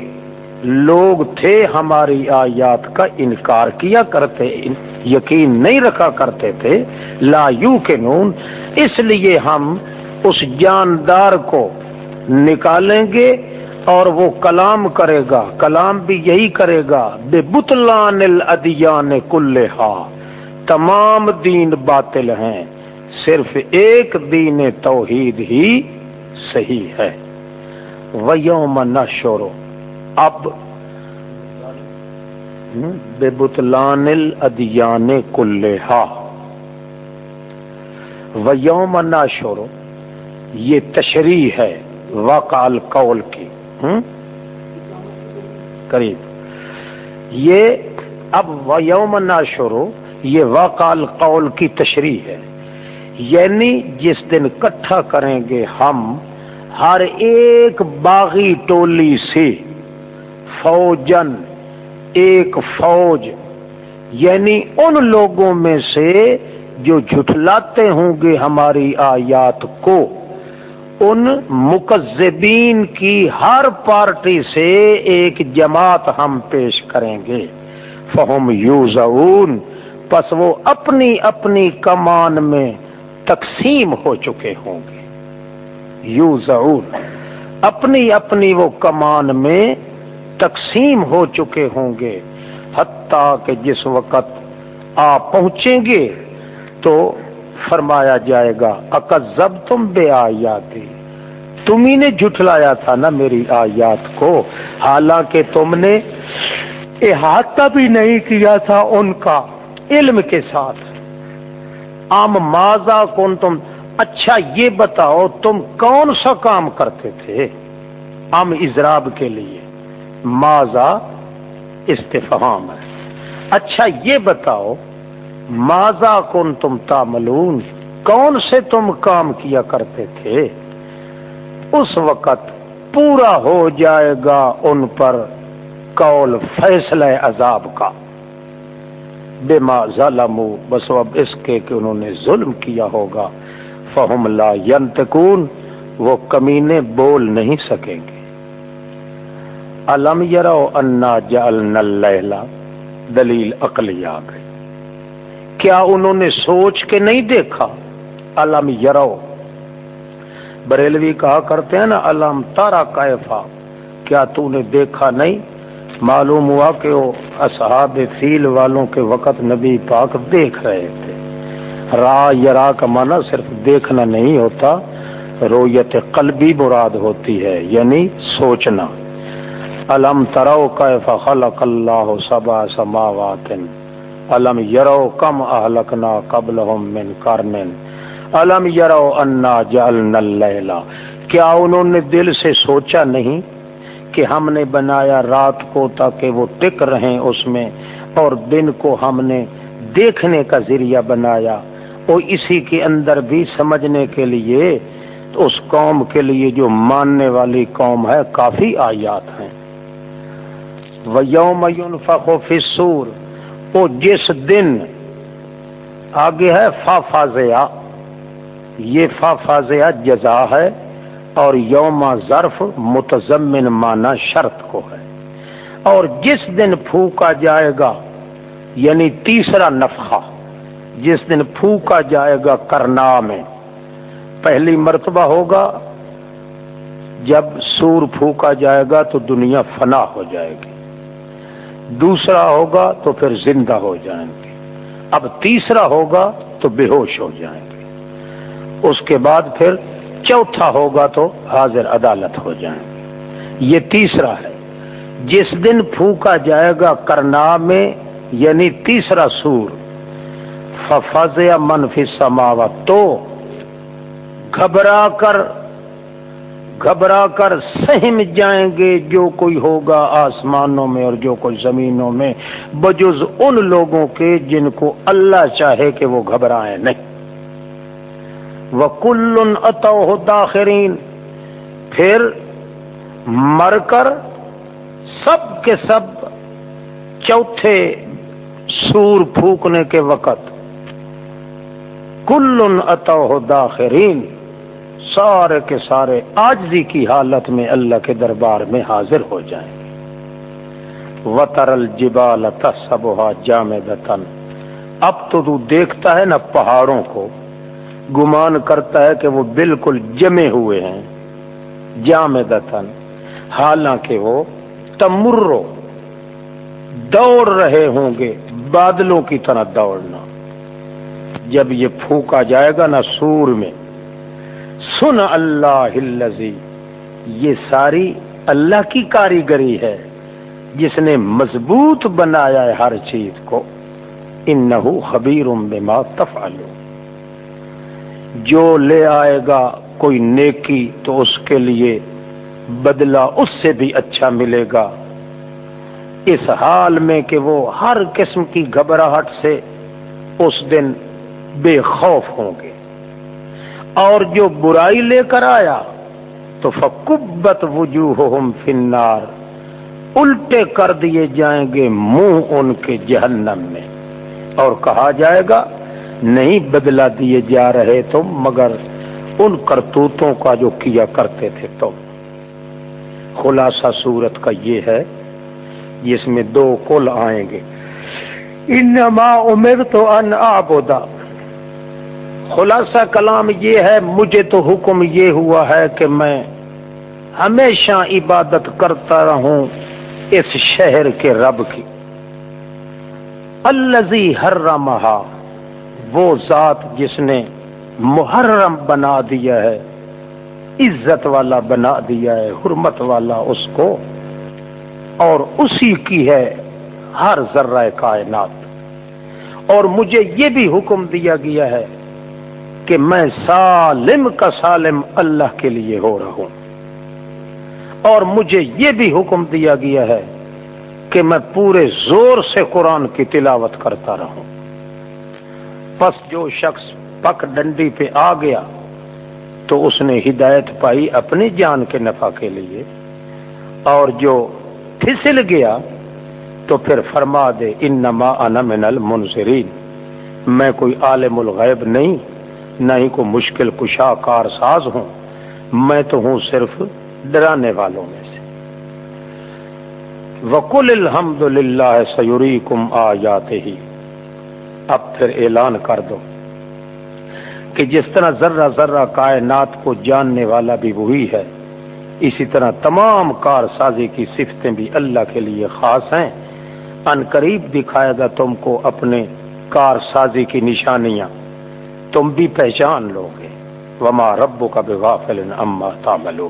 S2: لوگ تھے ہماری آیات کا انکار کیا کرتے، یقین نہیں رکھا کرتے تھے، لا یو کے نون اس لیے ہم اس جاندار کو نکالیں گے اور وہ کلام کرے گا، کلام بھی یہی کرے گا بے بتلان الادیان کل تمام دین باطل ہیں۔ صرف ایک دین توحید ہی صحیح ہے۔ ویوم نہ شورو اب بے بتلان الادیان کلحا و یوم ناشورو یہ تشریح ہے وقال قول کی۔ قریب۔ یہ اب و یوم ناشورو یہ وقال قول کی تشریح ہے۔ یعنی جس دن کٹھا کریں گے ہم، ہر ایک باغی ٹولی سے فوجن ایک فوج یعنی ان لوگوں میں سے جو جھٹلاتے ہوں گے ہماری آیات کو، ان مکذبین کی ہر پارٹی سے ایک جماعت ہم پیش کریں گے۔ فہم یوزعون، پس وہ اپنی اپنی کمان میں تقسیم ہو چکے ہوں گے۔ یوزعون، اپنی اپنی وہ کمان میں تقسیم ہو چکے ہوں گے۔ حتیٰ کہ جس وقت آ پہنچیں گے تو فرمایا جائے گا اکزب تم بے آیاتی تم ہی نے جھٹلایا تھا نا میری آیات کو۔ حالانکہ تم نے احاطہ بھی نہیں کیا تھا ان کا علم کے ساتھ۔ ام ماضا کون تم اچھا یہ بتاؤ، تم کون سا کام کرتے تھے؟ ام ازراب کے لیے۔ ماضا استفہام۔ ہے اچھا یہ بتاؤ ماضا کن تم تاملون کون سے تم کام کیا کرتے تھے؟ اس وقت پورا ہو جائے گا ان پر قول فیصلہ عذاب کا۔ بے ما ظالم بس اب اس کے کہ انہوں نے ظلم کیا ہوگا۔ فہم لا ینتکون وہ کمینے بول نہیں سکیں گے۔ الم یرو انا جعلنا اللیلا دلیل عقلی آ گئی۔ کیا انہوں نے سوچ کے نہیں دیکھا؟ الم یرو۔ بریلوی کہا کرتے ہیں نا علم تارا کیفا، کیا تو نے دیکھا نہیں؟ معلوم ہوا کہ وہ اصحاب فیل والوں کے وقت نبی پاک دیکھ رہے تھے۔ را یرا کا معنی صرف دیکھنا نہیں ہوتا، رویت قلبی مراد ہوتی ہے یعنی سوچنا۔ الم ترو کیف خلق اللہ سبع سماوات؟ الم یرو کم اہلکنا قبلہم من قرن؟ الم یرو انا جعلنا اللیلا کیا انہوں نے دل سے سوچا نہیں؟ کہ ہم نے بنایا رات کو تاکہ وہ ٹک رہیں اس میں اور دن کو ہم نے دیکھنے کا ذریعہ بنایا۔ اور اسی کے اندر بھی سمجھنے کے لیے اس قوم کے لیے جو ماننے والی قوم ہے، کافی آیات ہیں۔ یوم فسور وہ جس دن آگے ہے، فا فاضیا یہ فا فاضیا جزا ہے۔ اور یوم ظرف متضمن مانا شرط کو ہے۔ اور جس دن پھونکا جائے گا یعنی تیسرا نفخہ، جس دن پھونکا جائے گا کرنا میں، پہلی مرتبہ ہوگا۔ جب سور پھونکا جائے گا تو دنیا فنا ہو جائے گی۔ دوسرا ہوگا تو پھر زندہ ہو جائیں گے۔ اب تیسرا ہوگا تو بے ہوش ہو جائیں گے۔ اس کے بعد پھر چوتھا ہوگا تو حاضر عدالت ہو جائیں۔ یہ تیسرا ہے۔ جس دن پھونکا جائے گا کرنا میں یعنی تیسرا سور ففز یا منفی سماوت تو گھبرا کر گھبرا کر سہم جائیں گے جو کوئی ہوگا آسمانوں میں اور جو کوئی زمینوں میں، بجز ان لوگوں کے جن کو اللہ چاہے کہ وہ گھبرائیں نہیں۔ وہ کل اتو داخرین پھر مر کر سب کے سب چوتھے سور پھونکنے کے وقت کل اتو داخرین، سارے کے سارے آجزی کی حالت میں اللہ کے دربار میں حاضر ہو جائیں۔ وطر جبال تصبها جامدتن اب تو تو دیکھتا ہے نا پہاڑوں کو۔ گمان کرتا ہے کہ وہ بالکل جمے ہوئے ہیں جامدتن حالانکہ وہ تمرو دوڑ رہے ہوں گے، بادلوں کی طرح دوڑنا۔ جب یہ پھونکا جائے گا نا سور میں، سن اللہ یہ ساری اللہ کی کاریگری ہے، جس نے مضبوط بنایا ہے ہر چیز کو۔ ان خبیر بما تفعلو جو لے آئے گا کوئی نیکی تو اس کے لیے بدلہ اس سے بھی اچھا ملے گا۔ اس حال میں کہ وہ ہر قسم کی گھبراہٹ سے اس دن بے خوف ہوں گے۔ اور جو برائی لے کر آیا تو فکبت وجوہ فنار الٹے کر دیے جائیں گے منہ ان کے جہنم میں۔ اور کہا جائے گا نہیں بدلا دیے جا رہے تم، مگر ان کرتوتوں کا جو کیا کرتے تھے تم۔ خلاصہ صورت کا یہ ہے، جس میں دو کل آئیں گے۔ انما عمر تو ان آبودا خلاصہ کلام یہ ہے، مجھے تو حکم یہ ہوا ہے کہ میں ہمیشہ عبادت کرتا رہوں اس شہر کے رب کی۔ الزی ہر وہ ذات جس نے محرم بنا دیا ہے، عزت والا بنا دیا ہے، حرمت والا اس کو، اور اسی کی ہے ہر ذرہ کائنات۔ اور مجھے یہ بھی حکم دیا گیا ہے کہ میں سالم کا سالم اللہ کے لیے ہو رہا ہوں۔ اور مجھے یہ بھی حکم دیا گیا ہے کہ میں پورے زور سے قرآن کی تلاوت کرتا رہوں۔ بس جو شخص پک ڈنڈی پہ آ گیا تو اس نے ہدایت پائی اپنی جان کے نفع کے لیے اور جو پھسل گیا تو پھر فرما دے ان نما من المنظرین میں کوئی عالم الغیب نہیں، نہ ہی کو مشکل کشا کار ساز ہوں۔ میں تو ہوں صرف ڈرانے والوں میں سے۔ وکل الحمد للہ سیوری کم آ جاتے ہی اب پھر اعلان کر دو کہ جس طرح ذرہ ذرہ کائنات کو جاننے والا بھی وہی ہے، اسی طرح تمام کار سازی کی صفتیں بھی اللہ کے لیے خاص ہیں۔ ان قریب دکھائے گا تم کو اپنے کار سازی کی نشانیاں۔ تم بھی پہچان لو گے۔ وما ربو کا بغافل اما تعملو